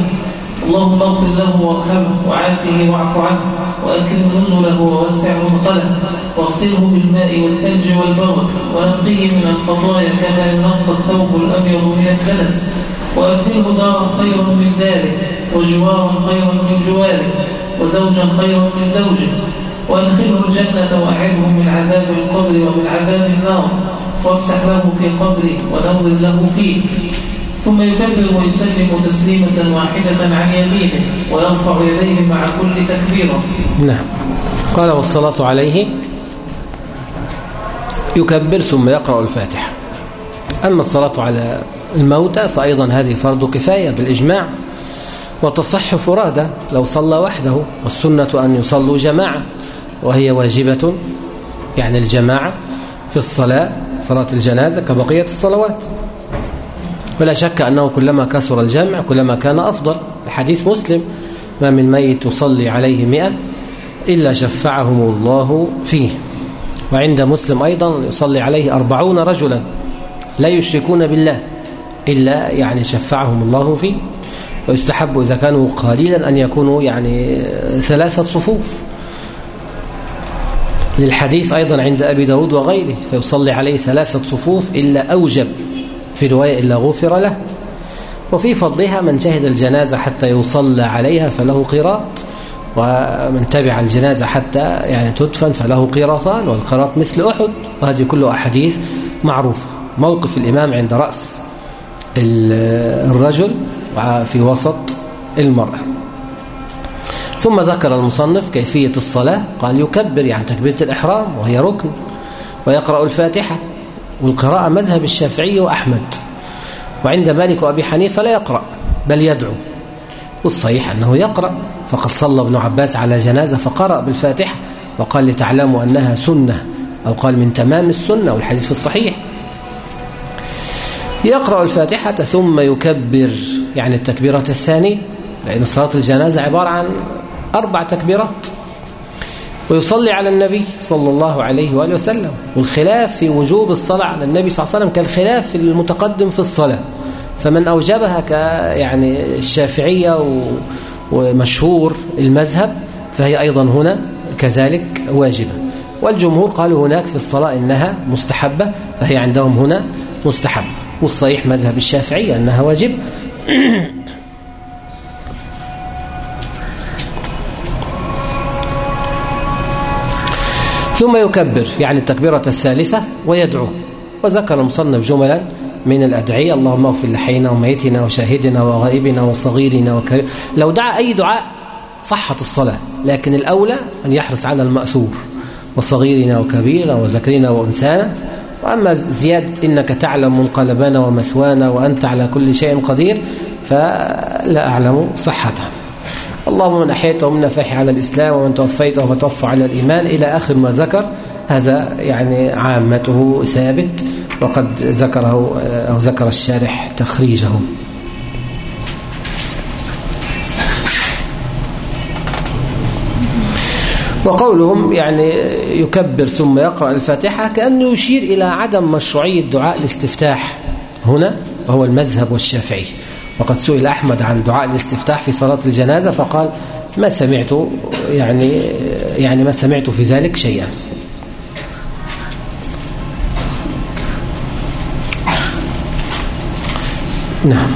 اللهم اغفر له وارحمه وعافه واعف عنه وأكرم نزله ووسع مدخله واغسله بالماء والثلج والبرد ونقيه من الخطايا كما ينقى الثوب الأبيض من الدنس وأبدله دارا خيرا من داره وجوارا خيرا من جواره وزوجا خيرا من زوجه وأدخله الجنة واعذه من عذاب القبر ومن عذاب النار وافسح له في قبره ونور له فيه. ثم يكبر ويسلم تسليمة واحدة عن يمينه ويرفع يديه مع كل تكبيرة. نعم. قال والصلاة عليه يكبر ثم يقرأ الفاتحة. أما الصلاة على الموتى فأيضا هذه فرض كفاية بالإجماع وتصح فرادة لو صلى وحده والسنة أن يصلوا جماعة وهي واجبة يعني الجماعة في الصلاة صلاة الجنازة كبقية الصلوات. ولا شك أنه كلما كثر الجمع كلما كان أفضل. الحديث مسلم ما من ميت تصلي عليه مئة إلا شفعهم الله فيه. وعند مسلم أيضا يصلي عليه أربعون رجلا لا يشركون بالله إلا يعني شفعهم الله فيه. ويستحب إذا كانوا قليلا أن يكونوا يعني ثلاثة صفوف. للحديث أيضا عند أبي داود وغيره فيصلي عليه ثلاثة صفوف إلا أوجب. في رواية إلا غفر له. وفي فضلها من شهد الجنازة حتى يصلى عليها فله قيراط ومن تبع الجنازة حتى يعني تدفن فله قيراطان والقيراط مثل أحد. وهذه كلها أحاديث معروفة. موقف الإمام عند رأس الرجل في وسط المرأة. ثم ذكر المصنف كيفية الصلاة. قال يكبر يعني تكبيرة الإحرام وهي ركن. ويقرأ الفاتحة. والقراءة مذهب الشافعي وأحمد. وعند مالك وأبي حنيفة لا يقرأ بل يدعو. والصحيح أنه يقرأ. فقد صلى ابن عباس على جنازة فقرأ بالفاتحة وقال لتعلموا أنها سنة. أو قال من تمام السنة. والحديث في الصحيح. يقرأ الفاتحة ثم يكبر يعني التكبيرة الثانية لأن صلاة الجنازة عبارة عن أربع تكبيرات. ويصلي على النبي صلى الله عليه وآله وسلم. والخلاف في وجوب الصلاة على النبي صلى الله عليه وسلم كالخلاف المتقدم في الصلاة. فمن أوجبها ك يعني الشافعية ومشهور المذهب فهي أيضا هنا كذلك واجبة. والجمهور قالوا هناك في الصلاة إنها مستحبة فهي عندهم هنا مستحبة والصحيح مذهب الشافعية أنها واجب. ثم يكبر يعني التكبيرة الثالثة ويدعو. وذكر المصنف جملا من الأدعية اللهم اغفر لحينا وميتنا وشاهدنا وغائبنا وصغيرنا وكريم. لو دعا أي دعاء صحت الصلاة لكن الأولى أن يحرص على المأثور. وصغيرنا وكبيرنا وذكرنا وأنثانا وأما زياد إنك تعلم منقلبنا ومثوانا وأنت على كل شيء قدير فلا أعلم صحتها اللهم من أحييته منا فاحي على الإسلام ومن توفيته فتوفى على الإيمان إلى آخر ما ذكر هذا يعني عامته ثابت وقد ذكره أو ذكر الشارح تخريجه. وقولهم يعني يكبر ثم يقرأ الفاتحة كأنه يشير إلى عدم مشروعية دعاء الاستفتاح هنا وهو المذهب والشافعي. وقد سئل أحمد عن دعاء الاستفتاح في صلاة الجنازة فقال ما سمعت يعني يعني ما سمعت في ذلك شيئا. نعم.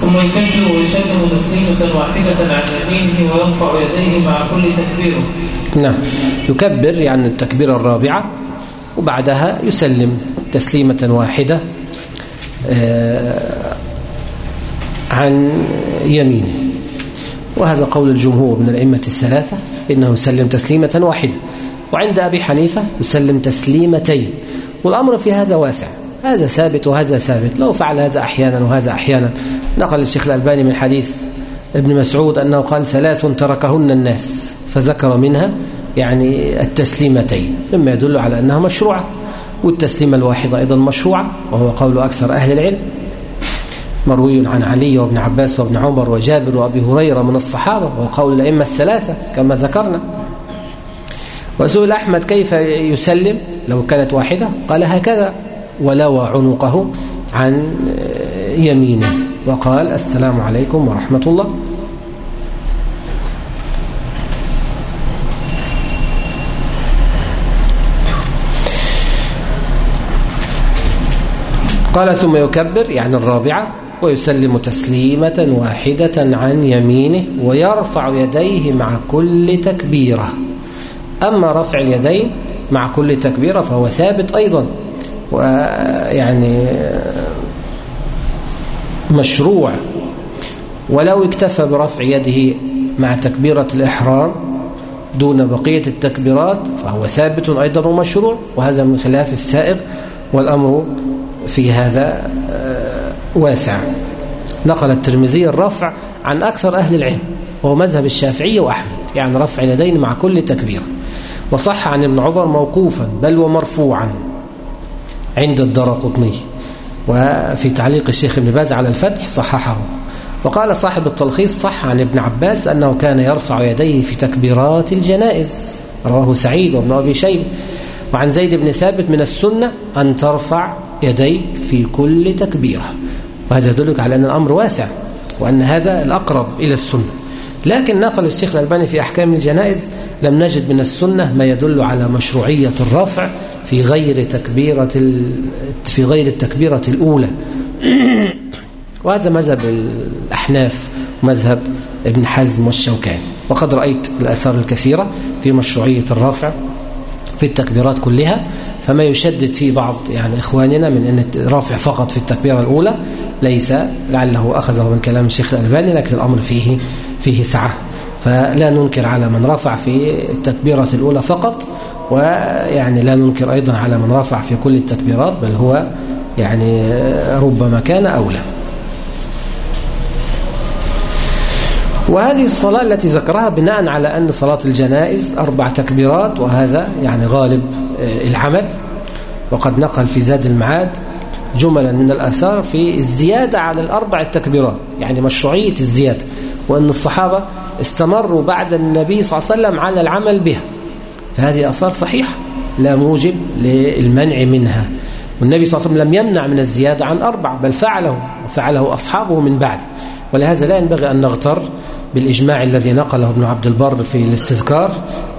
ثم يكبر ويسلم تسليمة واحدة عن يمينه ويرفع يديه مع كل تكبيره. نعم. يكبر يعني التكبيرة الرابعة وبعدها يسلم تسليمة واحدة. عن يمينه وهذا قول الجمهور من الأئمة الثلاثة إنه يسلم تسليمة واحدة. وعند أبي حنيفة يسلم تسليمتين. والأمر في هذا واسع. هذا ثابت وهذا ثابت. لو فعل هذا أحيانا وهذا أحيانا. نقل الشيخ الألباني من حديث ابن مسعود أنه قال ثلاث تركهن الناس فذكر منها يعني التسليمتين. مما يدل على أنها مشروعة. والتسليمة الواحدة أيضا مشروعة وهو قول أكثر أهل العلم. مروي عن علي وابن عباس وابن عمر وجابر وأبي هريرة من الصحابة وقول الأئمة الثلاثة كما ذكرنا. وسئل أحمد كيف يسلم؟ لو كانت واحدة. قال هكذا ولوى عنقه عن يمينه. وقال السلام عليكم ورحمة الله. قال ثم يكبر يعني الرابعة ويسلم تسليمة واحدة عن يمينه ويرفع يديه مع كل تكبيرة. أما رفع اليدين مع كل تكبيرة فهو ثابت أيضا ويعني مشروع. ولو اكتفى برفع يده مع تكبيرة الإحرام دون بقية التكبيرات فهو ثابت أيضا ومشروع وهذا من خلاف السائر والأمر في هذا آه، واسع. نقل الترمذي الرفع عن أكثر أهل العلم وهو مذهب الشافعي وأحمد يعني رفع اليدين مع كل تكبير. وصح عن ابن عمر موقوفا بل ومرفوعا. عند الدرقطني. وفي تعليق الشيخ ابن باز على الفتح صححه. وقال صاحب التلخيص صح عن ابن عباس أنه كان يرفع يديه في تكبيرات الجنائز. رواه سعيد وابن أبي شيب وعن زيد بن ثابت من السنة أن ترفع يديك في كل تكبيرة. وهذا يدلك على أن الأمر واسع وأن هذا الأقرب إلى السنة. لكن نقل الشيخ الألباني في أحكام الجنائز لم نجد من السنة ما يدل على مشروعية الرفع في غير تكبيرة في غير التكبيرة الأولى. وهذا مذهب الأحناف مذهب ابن حزم والشوكاني. وقد رأيت الآثار الكثيرة في مشروعية الرفع في التكبيرات كلها. فما يشدد فيه بعض يعني إخواننا من أن الرافع فقط في التكبيرة الأولى ليس لعله أخذه من كلام الشيخ الألباني لكن الأمر فيه فيه سعة. فلا ننكر على من رفع في التكبيرة الأولى فقط ويعني لا ننكر أيضا على من رفع في كل التكبيرات بل هو يعني ربما كان أولى. وهذه الصلاة التي ذكرها بناء على أن صلاة الجنائز أربع تكبيرات وهذا يعني غالب آه، العمل. وقد نقل في زاد المعاد جملا من الأثار في الزيادة على الأربع التكبيرات يعني مشروعية الزيادة وأن الصحابة استمروا بعد النبي صلى الله عليه وسلم على العمل بها. فهذه أثار صحيحة لا موجب للمنع منها. والنبي صلى الله عليه وسلم لم يمنع من الزيادة عن أربع بل فعله وفعله أصحابه من بعد. ولهذا لا ينبغي أن نغتر بالإجماع الذي نقله ابن عبد البر في الاستذكار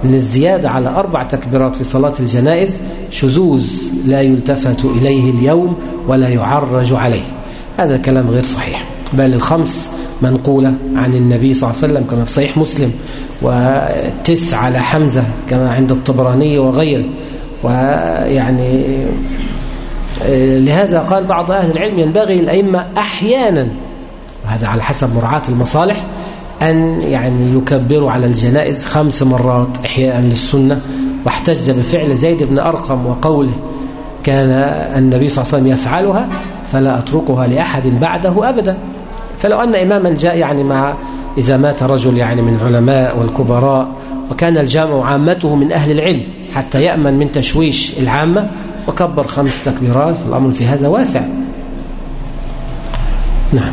من الزيادة على أربع تكبيرات في صلاة الجنائز شذوذ لا يلتفت إليه اليوم ولا يعرج عليه. هذا كلام غير صحيح. بل الخمس منقولة عن النبي صلى الله عليه وسلم كما في صحيح مسلم وتسع على حمزة كما عند الطبراني وغيره. ويعني لهذا قال بعض أهل العلم ينبغي الأئمة أحيانا وهذا على حسب مراعاة المصالح أن يعني يكبروا على الجنائز خمس مرات إحياء للسنة. واحتج بفعل زيد بن أرقم وقوله كان النبي صلى الله عليه وسلم يفعلها فلا أتركها لأحد بعده أبدا. فلو أن إماما جاء يعني مع إذا مات رجل يعني من العلماء والكبراء وكان الجامع عامته من أهل العلم حتى يأمن من تشويش العامة وكبر خمس تكبيرات الأمر في هذا واسع. نعم.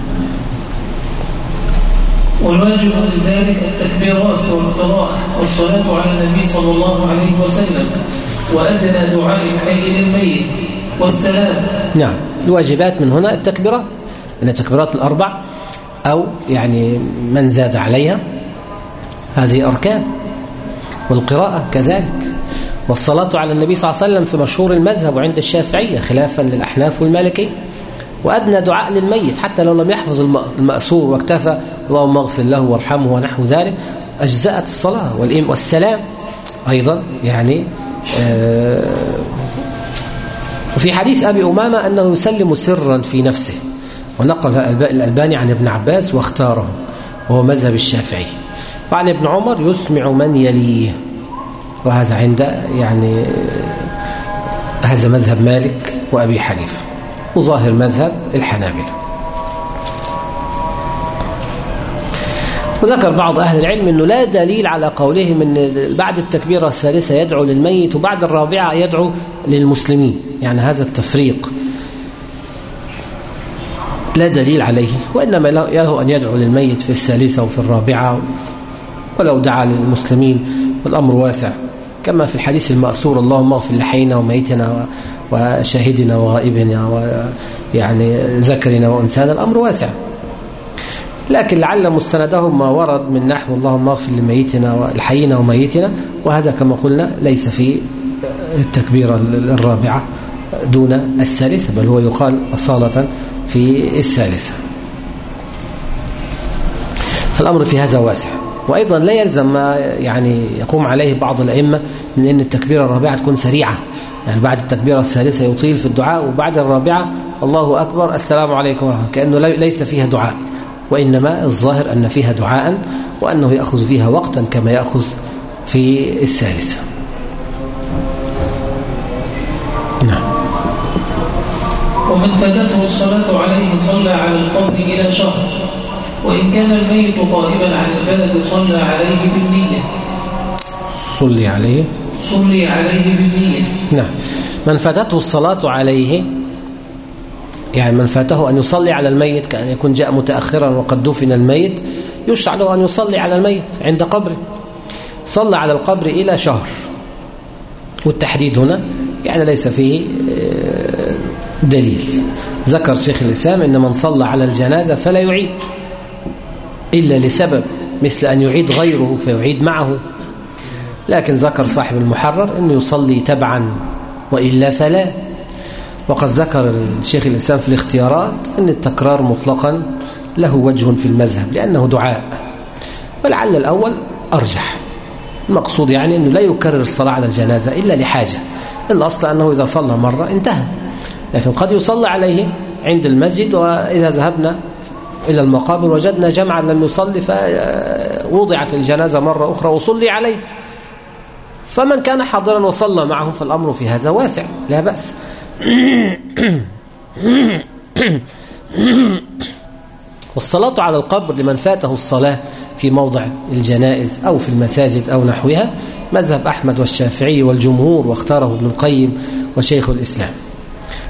والواجب من ذلك التكبيرات والقراءة والصلاة على النبي صلى الله عليه وسلم وأدنى دعاء الحي للميت والسلام. نعم. الواجبات من هنا التكبيرات من التكبيرات الأربع أو يعني من زاد عليها هذه أركان والقراءة كذلك والصلاة على النبي صلى الله عليه وسلم في مشهور المذهب وعند الشافعية خلافا للأحناف والمالكي وأدنى دعاء للميت حتى لو لم يحفظ المأثور واكتفى. اللهم اغفر له وارحمه ونحو ذلك. أجزأت الصلاة والسلام أيضا يعني آه، وفي حديث أبي أمامة أنه يسلم سرا في نفسه. ونقل الألباني عن ابن عباس واختاره وهو مذهب الشافعي. وعن ابن عمر يسمع من يليه. وهذا عند يعني هذا مذهب مالك وأبي حنيفة. وظاهر مذهب الحنابلة. وذكر بعض أهل العلم أنه لا دليل على قولهم أن بعد التكبيرة الثالثة يدعو للميت وبعد الرابعة يدعو للمسلمين. يعني هذا التفريق لا دليل عليه وإنما له أن يدعو للميت في الثالثة وفي الرابعة. ولو دعا للمسلمين والأمر واسع. كما في الحديث المأثور اللهم اغفر لحينا وميتنا وشاهدنا وغائبنا ويعني ذكرنا وأنثانا الأمر واسع. لكن لعل مستندهم ما ورد من نحو اللهم اغفر لميتنا ولحينا وميتنا وهذا كما قلنا ليس في التكبيرة الرابعة دون الثالثة بل هو يقال أصالة في الثالثة فالأمر في هذا واسع. وأيضا لا يلزم ما يعني يقوم عليه بعض الأئمة من أن التكبيرة الرابعة تكون سريعة. يعني بعد التكبيرة الثالثة يطيل في الدعاء وبعد الرابعة الله أكبر السلام عليكم ورحمة كأنه ليس فيها دعاء وإنما الظاهر أن فيها دعاء وأنه يأخذ فيها وقتا كما يأخذ في الثالثة. نعم. ومن فاتته الصلاة عليه صلى على القبر إلى شهر وإن كان الميت قائبا عن البلد صلى عليه بالنية. صلي عليه. صلي عليه بالنية. نعم. من فاتته الصلاة عليه يعني من فاته أن يصلي على الميت كأن يكون جاء متأخرا وقد دفن الميت يشرع له أن يصلي على الميت عند قبره. صلى على القبر إلى شهر. والتحديد هنا يعني ليس فيه آه، دليل. ذكر شيخ الإسلام أن من صلى على الجنازة فلا يعيد إلا لسبب مثل أن يعيد غيره فيعيد معه. لكن ذكر صاحب المحرر أنه يصلي تبعا وإلا فلا. وقد ذكر الشيخ الإسلام في الاختيارات أن التكرار مطلقا له وجه في المذهب لأنه دعاء. ولعل الأول أرجح. المقصود يعني أنه لا يكرر الصلاة على الجنازة إلا لحاجة. الأصل أنه إذا صلى مرة انتهى. لكن قد يصلى عليه عند المسجد وإذا ذهبنا إلى المقابر وجدنا جمعا لم يصلي فوضعت الجنازة مرة أخرى وصلي عليه. فمن كان حاضرا وصلى معهم فالأمر في هذا واسع لا بأس. والصلاة على القبر لمن فاته الصلاة في موضع الجنائز أو في المساجد أو نحوها مذهب أحمد والشافعي والجمهور واختاره ابن القيم وشيخ الإسلام.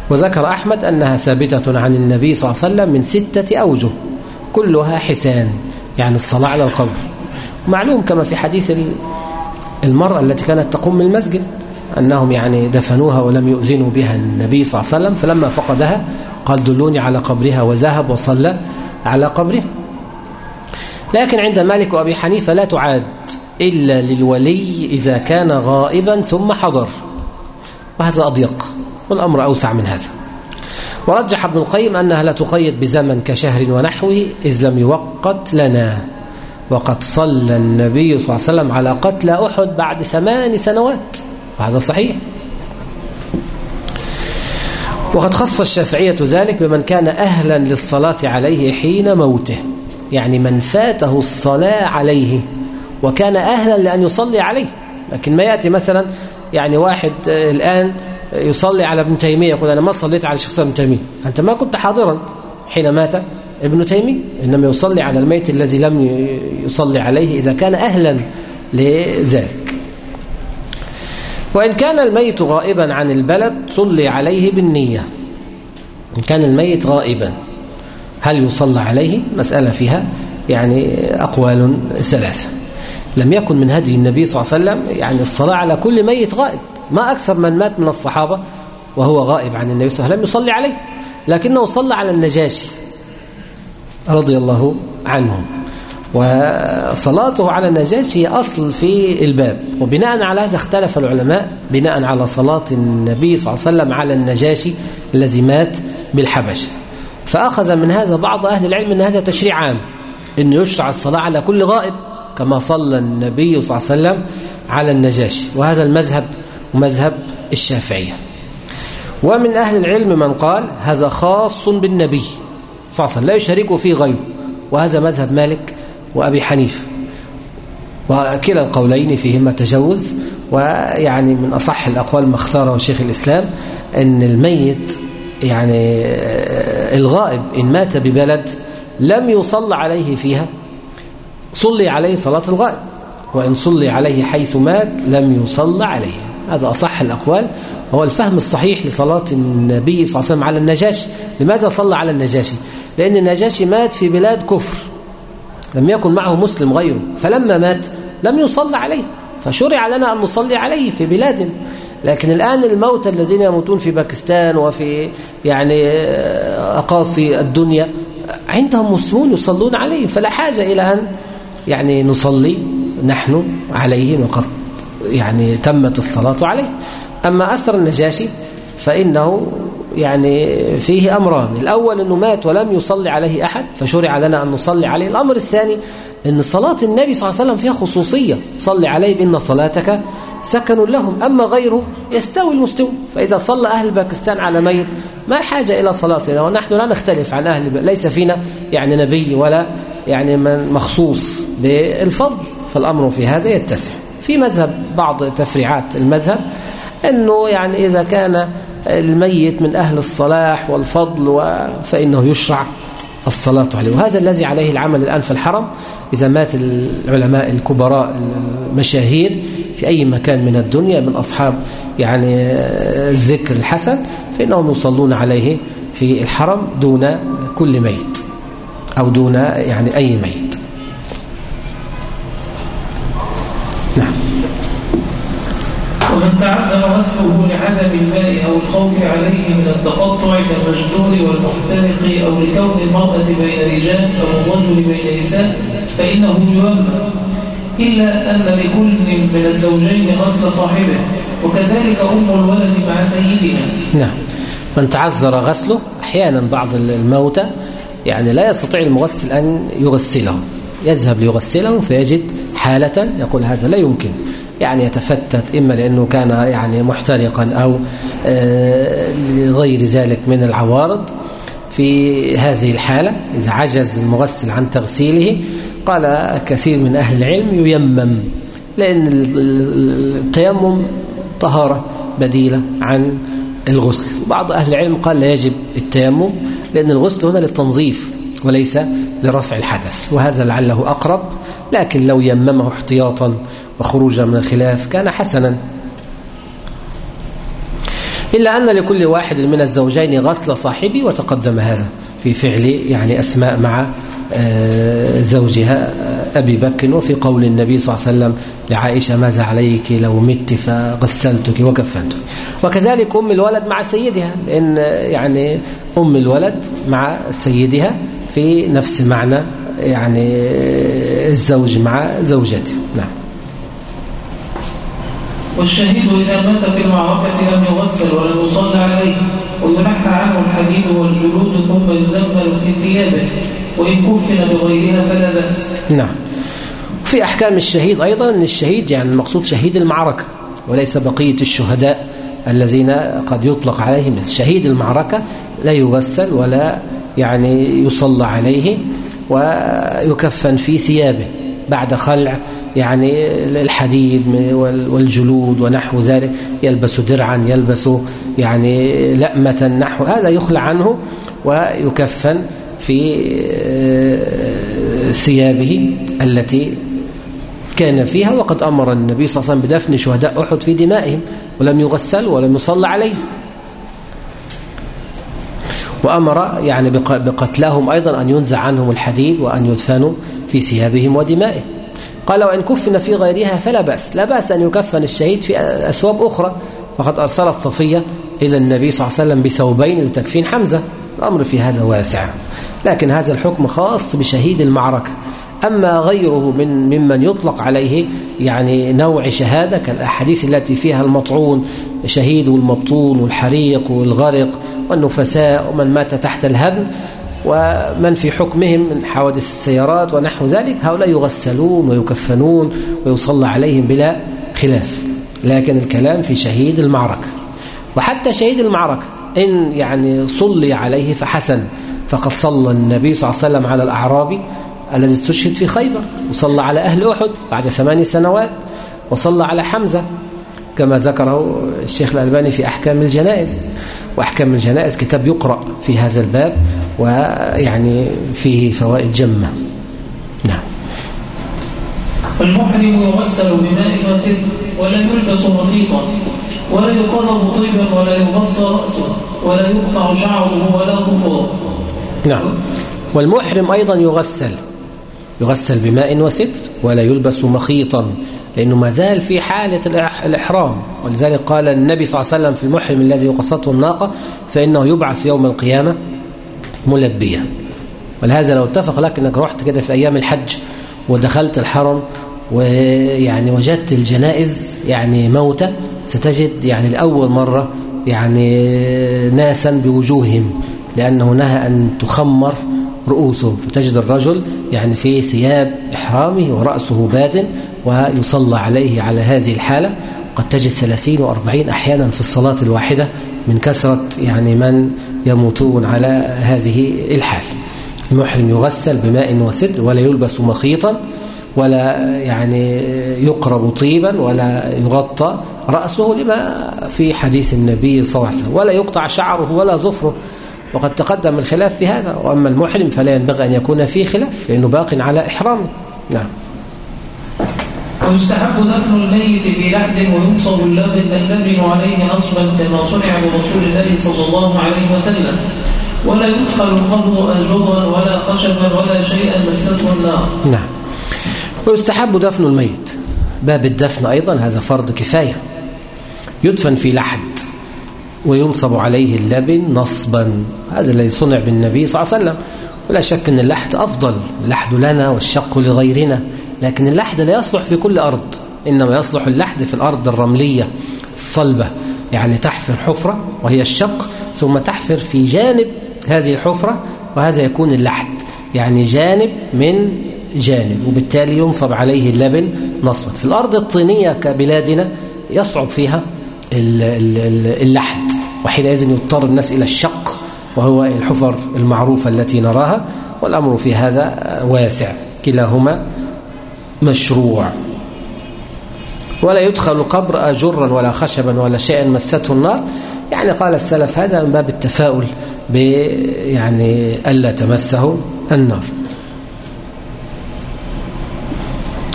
وذكر أحمد أنها ثابتة عن النبي صلى الله عليه وسلم من ستة أوجه كلها حسان يعني الصلاة على القبر. معلوم كما في حديث المرأة التي كانت تقوم من المسجد أنهم يعني دفنوها ولم يؤذنوا بها النبي صلى الله عليه وسلم فلما فقدها قال دلوني على قبرها وذهب وصلى على قبره. لكن عند مالك وأبي حنيفة لا تعاد إلا للولي إذا كان غائبا ثم حضر. وهذا أضيق والأمر أوسع من هذا. ورجح ابن القيم أنها لا تقيد بزمن كشهر ونحوه إذ لم يوقت لنا. وقد صلى النبي صلى الله عليه وسلم على قتل أحد بعد ثمان سنوات وهذا صحيح. وقد خص الشافعية ذلك بمن كان أهلا للصلاة عليه حين موته يعني من فاته الصلاة عليه وكان أهلا لأن يصلي عليه. لكن ما يأتي مثلا يعني واحد الآن يصلي على ابن تيمية يقول أنا ما صليت على شخص ابن تيمية أنت ما كنت حاضرا حين مات. ابن تيمية إنما يصلي على الميت الذي لم يصلي عليه إذا كان أهلا لذلك. وإن كان الميت غائبا عن البلد صلي عليه بالنية. إن كان الميت غائبا هل يصلى عليه؟ مسألة فيها يعني أقوال ثلاثة. لم يكن من هدي النبي صلى الله عليه وسلم يعني الصلاة على كل ميت غائب. ما أكثر من مات من الصحابة وهو غائب عن النبي صلى الله عليه وسلم يصلي عليه لكنه صلى على النجاشي. رضي الله عنه وصلاته على النجاشي هي أصل في الباب. وبناء على هذا اختلف العلماء بناء على صلاة النبي صلى الله عليه وسلم على النجاشي الذي مات بالحبشة. فأخذ من هذا بعض أهل العلم أن هذا تشريع عام أنه يشرع الصلاة على كل غائب كما صلى النبي صلى الله عليه وسلم على النجاشي وهذا المذهب مذهب الشافعية. ومن أهل العلم من قال هذا خاص بالنبي. صلى الله عليه لا يشاركه فيه غيره وهذا مذهب مالك وأبي حنيفة وكلا القولين فيهما تجوز. ويعني من أصح الأقوال ما اختاره شيخ الإسلام أن الميت يعني الغائب إن مات ببلد لم يصلى عليه فيها صلي عليه صلاة الغائب. وإن صلي عليه حيث مات لم يصلى عليه. هذا أصح الأقوال. هو الفهم الصحيح لصلاة النبي صلى الله عليه وسلم على النجاشي. لماذا صلى على النجاشي؟ لأن النجاشي مات في بلاد كفر. لم يكن معه مسلم غيره. فلما مات لم يصلى عليه. فشرع لنا أن نصلي عليه في بلاد. لكن الآن الموتى الذين يموتون في باكستان وفي يعني أقاصي الدنيا عندهم مسلمون يصلون عليه. فلا حاجة إلى أن يعني نصلي نحن عليه وقد يعني تمت الصلاة عليه. أما أثر النجاشي فإنه يعني فيه أمران. الأول أنه مات ولم يصلي عليه أحد فشرع لنا أن نصلي عليه. الأمر الثاني أن صلاة النبي صلى الله عليه وسلم فيها خصوصية. صلي عليه بأن صلاتك سكن لهم. أما غيره يستوي المستوى فإذا صلى أهل باكستان على ميت ما حاجة إلى صلاتنا ونحن لا نختلف عن أهل ليس فينا يعني نبي ولا يعني من مخصوص بالفضل. فالأمر في هذا يتسع. في مذهب بعض تفريعات المذهب أنه يعني إذا كان الميت من أهل الصلاح والفضل فإنه يشرع الصلاة عليه. وهذا الذي عليه العمل الآن في الحرم. إذا مات العلماء الكبراء المشاهير في أي مكان من الدنيا من أصحاب يعني الذكر الحسن فإنهم يصلون عليه في الحرم دون كل ميت أو دون يعني أي ميت. نعم. ومن تعذر غسله لعدم الماء أو الخوف عليه من التقطع كالمشدود والمحترق أو لكون المرأة بين رجال أو الرجل بين نساء فإنه يؤمن. إلا أن لكل من الزوجين غسل صاحبه وكذلك أم الولد مع سيدها. نعم. من تعذر غسله أحيانا بعض الموتى يعني لا يستطيع المغسل أن يغسله. يذهب ليغسله فيجد حالة يقول هذا لا يمكن. يعني يتفتت إما لأنه كان يعني محترقا أو لغير ذلك من العوارض في هذه الحالة. إذا عجز المغسل عن تغسيله قال كثير من أهل العلم ييمم لأن التيمم طهارة بديلة عن الغسل. بعض أهل العلم قال لا يجب التيمم لأن الغسل هنا للتنظيف وليس لرفع الحدث وهذا لعله أقرب. لكن لو يممه احتياطا وخروجا من الخلاف كان حسنا. إلا أن لكل واحد من الزوجين غسل صاحبي وتقدم هذا في فعل يعني أسماء مع زوجها أبي بكر وفي قول النبي صلى الله عليه وسلم لعائشة ماذا عليك؟ لو مت فغسلتك وكفنتك. وكذلك أم الولد مع سيدها لأن يعني أم الولد مع سيدها في نفس معنى يعني الزوج مع زوجته. نعم. والشهيد إذا مات في المعركة لم يغسل ولم يصلى عليه وينحى عنه الحديد والجلود ثم يزمل في ثيابه وإن كفن بغيرها فلا بأس. نعم. في أحكام الشهيد أيضا أن الشهيد يعني المقصود شهيد المعركة وليس بقية الشهداء الذين قد يطلق عليهم. شهيد المعركة لا يغسل ولا يعني يصلى عليه ويكفن في ثيابه. بعد خلع يعني الحديد والجلود ونحو ذلك يلبس درعا يلبس يعني لأمة نحو هذا يخلع عنه ويكفن في آه، ثيابه التي كان فيها. وقد أمر النبي صلى الله عليه وسلم بدفن شهداء أحد في دمائهم ولم يغسلوا ولم يصلى عليهم وأمر يعني بقتلهم أيضا أن ينزع عنهم الحديد وأن يدفنوا. في ثيابهم ودمائهم. قال وإن كفن في غيرها فلا بأس. لا بأس أن يكفن الشهيد في أسواب أخرى. فقد أرسلت صفية إلى النبي صلى الله عليه وسلم بثوبين لتكفين حمزة. الأمر في هذا واسع. لكن هذا الحكم خاص بشهيد المعركة. أما غيره من ممن يطلق عليه يعني نوع شهادة كالأحاديث التي فيها المطعون شهيد والمبطون والحريق والغرق والنفساء ومن مات تحت الهدم ومن في حكمهم من حوادث السيارات ونحو ذلك هؤلاء يغسلون ويكفنون ويصلى عليهم بلا خلاف. لكن الكلام في شهيد المعركة. وحتى شهيد المعركة إن يعني صلي عليه فحسن. فقد صلى النبي صلى الله عليه وسلم على الأعرابي الذي استشهد في خيبر وصلى على أهل أحد بعد ثماني سنوات وصلى على حمزة كما ذكره الشيخ الألباني في أحكام الجنائز. وأحكام الجنائز كتاب يقرأ في هذا الباب. ويعني فيه فوائد جمة. نعم. المحرم يغسل بماء وسد ولا يلبس مخيطا ولا يقرب طيبا ولا يغطى رأسه ولا يقطع شعره ولا ظفره نعم. والمحرم أيضا يغسل. يغسل بماء وستر ولا يلبس مخيطا لأنه ما زال في حالة الإحرام. ولذلك قال النبي صلى الله عليه وسلم في المحرم الذي وقصته الناقة فإنه يبعث يوم القيامة ملبيا ولهذا لو اتفق لك أنك رحت كده في أيام الحج ودخلت الحرم ويعني وجدت الجنائز يعني موتى ستجد يعني لأول مرة يعني ناسا بوجوههم لأنه نهى أن تخمر رؤوسهم. فتجد الرجل يعني في ثياب إحرامه ورأسه باد ويصلى عليه على هذه الحالة. قد تجد ثلاثين وأربعين أحيانا في الصلاة الواحدة من كثرة يعني من يموتون على هذه الحال. المحرم يغسل بماء وسدر ولا يلبس مخيطا ولا يعني يقرب طيبا ولا يغطى رأسه لما في حديث النبي صلى الله عليه وسلم. ولا يقطع شعره ولا ظفره وقد تقدم الخلاف في هذا. وأما المحرم فلا ينبغي أن يكون فيه خلاف لأنه باق على إحرامه. نعم. ويستحب دفن الميت في لحد وينصب اللبن اللبن عليه نصبا كما صنع برسول الله صلى الله عليه وسلم. ولا يدخل القبر أجرا ولا خشبا ولا شيئا مسته النار. نعم. ويستحب دفن الميت. باب الدفن أيضا هذا فرض كفاية. يدفن في لحد وينصب عليه اللبن نصبا. هذا الذي صنع بالنبي صلى الله عليه وسلم. ولا شك أن اللحد أفضل اللحد لنا والشق لغيرنا. لكن اللحد لا يصلح في كل أرض إنما يصلح اللحد في الأرض الرملية الصلبة يعني تحفر حفرة وهي الشق ثم تحفر في جانب هذه الحفرة وهذا يكون اللحد يعني جانب من جانب وبالتالي ينصب عليه اللبن نصبا. في الأرض الطينية كبلادنا يصعب فيها اللحد وحينئذ يضطر الناس إلى الشق وهو الحفر المعروفة التي نراها والأمر في هذا واسع. كلاهما مشروع. ولا يدخل القبر أجرا ولا خشبا ولا شيئا مسته النار. يعني قال السلف هذا من باب التفاؤل ب يعني ألا تمسه النار.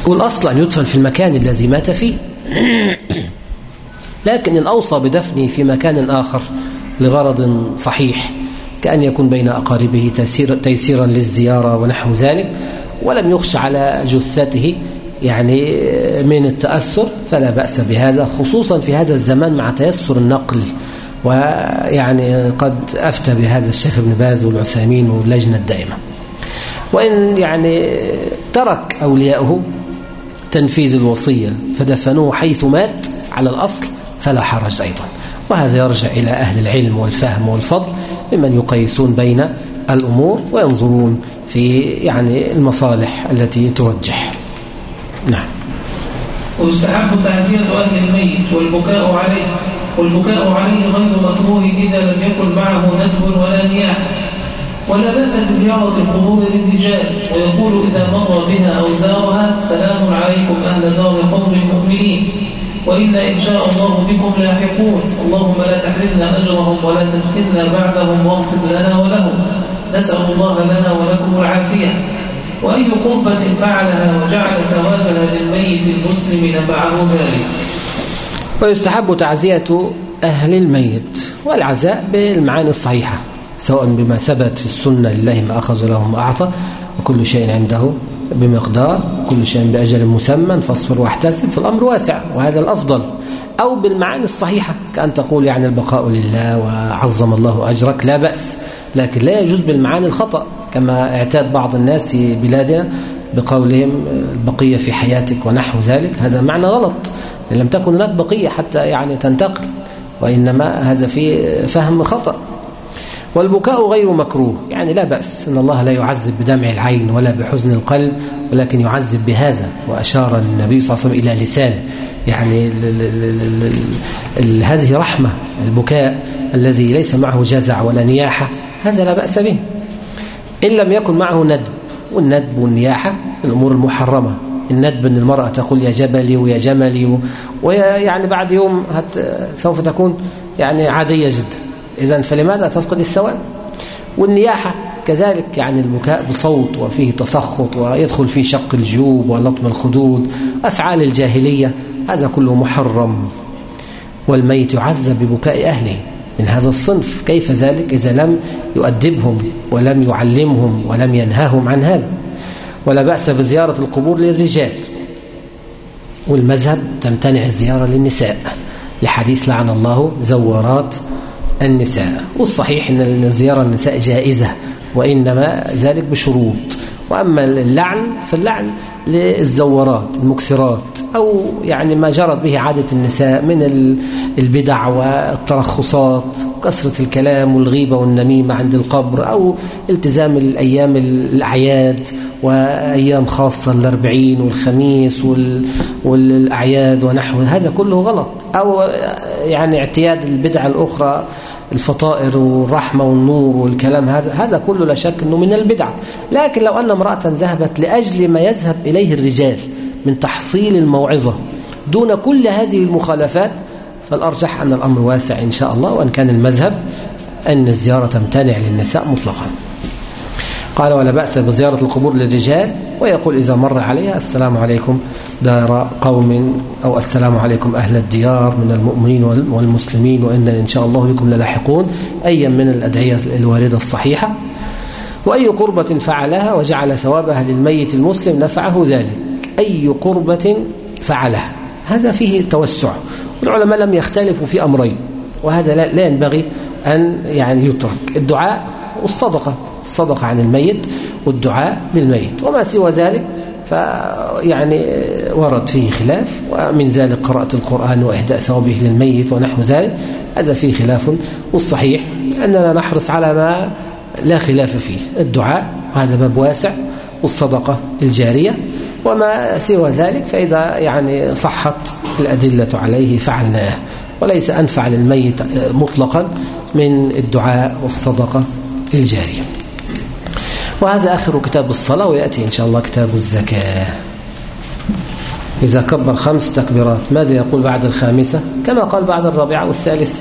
والأصل أن يدفن في المكان الذي مات فيه. لكن إن أوصى بدفنه في مكان آخر لغرض صحيح كأن يكون بين أقاربه تيسيرا للزيارة ونحو ذلك. ولم يخش على جثته يعني من التأثر فلا بأس بهذا خصوصا في هذا الزمان مع تيسر النقل. ويعني قد أفتى بهذا الشيخ ابن باز والعثيمين واللجنة الدائمة. وإن يعني ترك أولياؤه تنفيذ الوصية فدفنوه حيث مات على الأصل فلا حرج أيضا. وهذا يرجع إلى أهل العلم والفهم والفضل ممن يقيسون بين الأمور وينظرون في يعني المصالح التي ترجح نعم. ويستحب تعزية أهل الميت والبكاء عليه والبكاء عليه غير مكروه إذا لم يكن معه ندب ولا نياح ولا بأس بزيارة القبور للرجال ويقول إذا مر بها أو زارها سلام عليكم أهل دار قوم المؤمنين وإنا إن شاء الله بكم لاحقون. اللهم لا تحرمنا أجرهم ولا تفتنا بعدهم واغفر لنا ولهم. نسأل الله لنا ولكم العافية. وأي قربة فعلها وجعل ثوابها للميت المسلم نفعه ذلك. ويستحب تعزية أهل الميت والعزاء بالمعاني الصحيحة سواء بما ثبت في السنة لله ما أخذ له ما أعطى وكل شيء عنده بمقدار كل شيء بأجل مسمى فاصبر واحتسب في الأمر واسع وهذا الأفضل. أو بالمعاني الصحيحة كأن تقول يعني البقاء لله وعظم الله أجرك لا بأس. لكن لا يجوز بالمعاني الخطأ كما اعتاد بعض الناس في بلادنا بقولهم البقية في حياتك ونحو ذلك. هذا معنى غلط لم تكن هناك بقية حتى يعني تنتقل وإنما هذا في فهم خطأ. والبكاء غير مكروه يعني لا بأس إن الله لا يعذب بدمع العين ولا بحزن القلب ولكن يعذب بهذا وأشار النبي صلى الله عليه وسلم إلى لسانه. يعني هذه رحمة البكاء الذي ليس معه جزع ولا نياحة. هذا لا بأس به. إن لم يكن معه ندب والندب والنياحة الأمور المحرمة. الندب أن المرأة تقول يا جبلي ويا جملي ويعني بعد يوم هت سوف تكون يعني عادية جدا. إذا فلماذا تفقد الثواب؟ والنياحة كذلك يعني البكاء بصوت وفيه تسخط ويدخل فيه شق الجيوب ولطم الخدود أفعال الجاهلية هذا كله محرم. والميت يعذب ببكاء أهله. من هذا الصنف. كيف ذلك؟ إذا لم يؤدبهم ولم يعلمهم ولم ينهاهم عن هذا. ولا بأس بزيارة القبور للرجال. والمذهب تمتنع الزيارة للنساء. لحديث لعن الله زوارات النساء. والصحيح أن زيارة النساء جائزة وإنما ذلك بشروط. وأما اللعن فاللعن للزورات المكثرات أو يعني ما جرت به عادة النساء من البدع والترخصات كثرة الكلام والغيبة والنميمة عند القبر أو التزام الأيام الأعياد وأيام خاصة الأربعين والخميس والأعياد ونحو هذا كله غلط. أو يعني اعتياد البدع الأخرى الفطائر والرحمة والنور والكلام هذا هذا كله لا شك أنه من البدع. لكن لو أن امرأة ذهبت لأجل ما يذهب إليه الرجال من تحصيل الموعظة دون كل هذه المخالفات فالأرجح أن الأمر واسع إن شاء الله وأن كان المذهب أن الزيارة تمتنع للنساء مطلقا. قال ولا بأس بزيارة القبور للرجال ويقول إذا مر عليها السلام عليكم دار قوم أو السلام عليكم أهل الديار من المؤمنين والمسلمين وإن إن شاء الله بكم للاحقون. أيا من الأدعية الواردة الصحيحة؟ وأي قربة فعلها وجعل ثوابها للميت المسلم نفعه ذلك. أي قربة فعلها؟ هذا فيه توسع. العلماء لم يختلفوا في أمرين وهذا لا ينبغي أن يعني يترك. الدعاء والصدقة. الصدقة عن الميت والدعاء للميت. وما سوى ذلك فيعني ورد فيه خلاف ومن ذلك قراءة القرآن وإهداء ثوابه للميت ونحو ذلك. هذا فيه خلاف والصحيح أننا نحرص على ما لا خلاف فيه الدعاء وهذا باب واسع والصدقة الجارية. وما سوى ذلك فإذا يعني صحت الأدلة عليه فعلناه. وليس أنفع للميت مطلقا من الدعاء والصدقة الجارية. وهذا آخر كتاب الصلاة ويأتي إن شاء الله كتاب الزكاة. إذا كبر خمس تكبيرات ماذا يقول بعد الخامسة؟ كما قال بعد الرابعة والثالثة.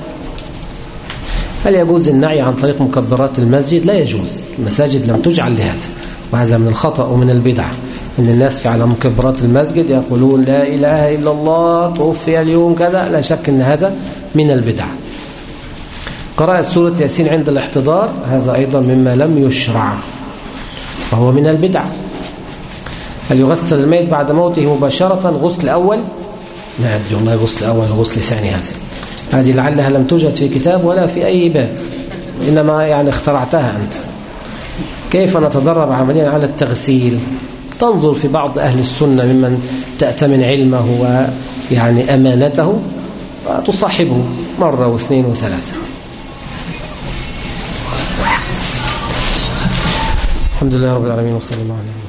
هل يجوز النعي عن طريق مكبرات المسجد؟ لا يجوز المساجد لم تجعل لهذا وهذا من الخطأ ومن البدع إن الناس في على مكبرات المسجد يقولون لا إله إلا الله توفي اليوم كذا لا شك أن هذا من البدع قراءة سورة ياسين عند الاحتضار هذا أيضا مما لم يشرع. وهو من البدع. هل يغسل الميت بعد موته مباشرة غسل أول؟ ما أدري والله غسل أول وغسل ثاني هذه. هذه لعلها لم توجد في كتاب ولا في أي باب إنما يعني اخترعتها أنت. كيف نتدرب عمليا على التغسيل؟ تنظر في بعض أهل السنة ممن تأتمن علمه ويعني أمانته وتصاحبه مرة واثنين وثلاثة. الحمد لله رب العالمين وصلى الله عليه وسلم.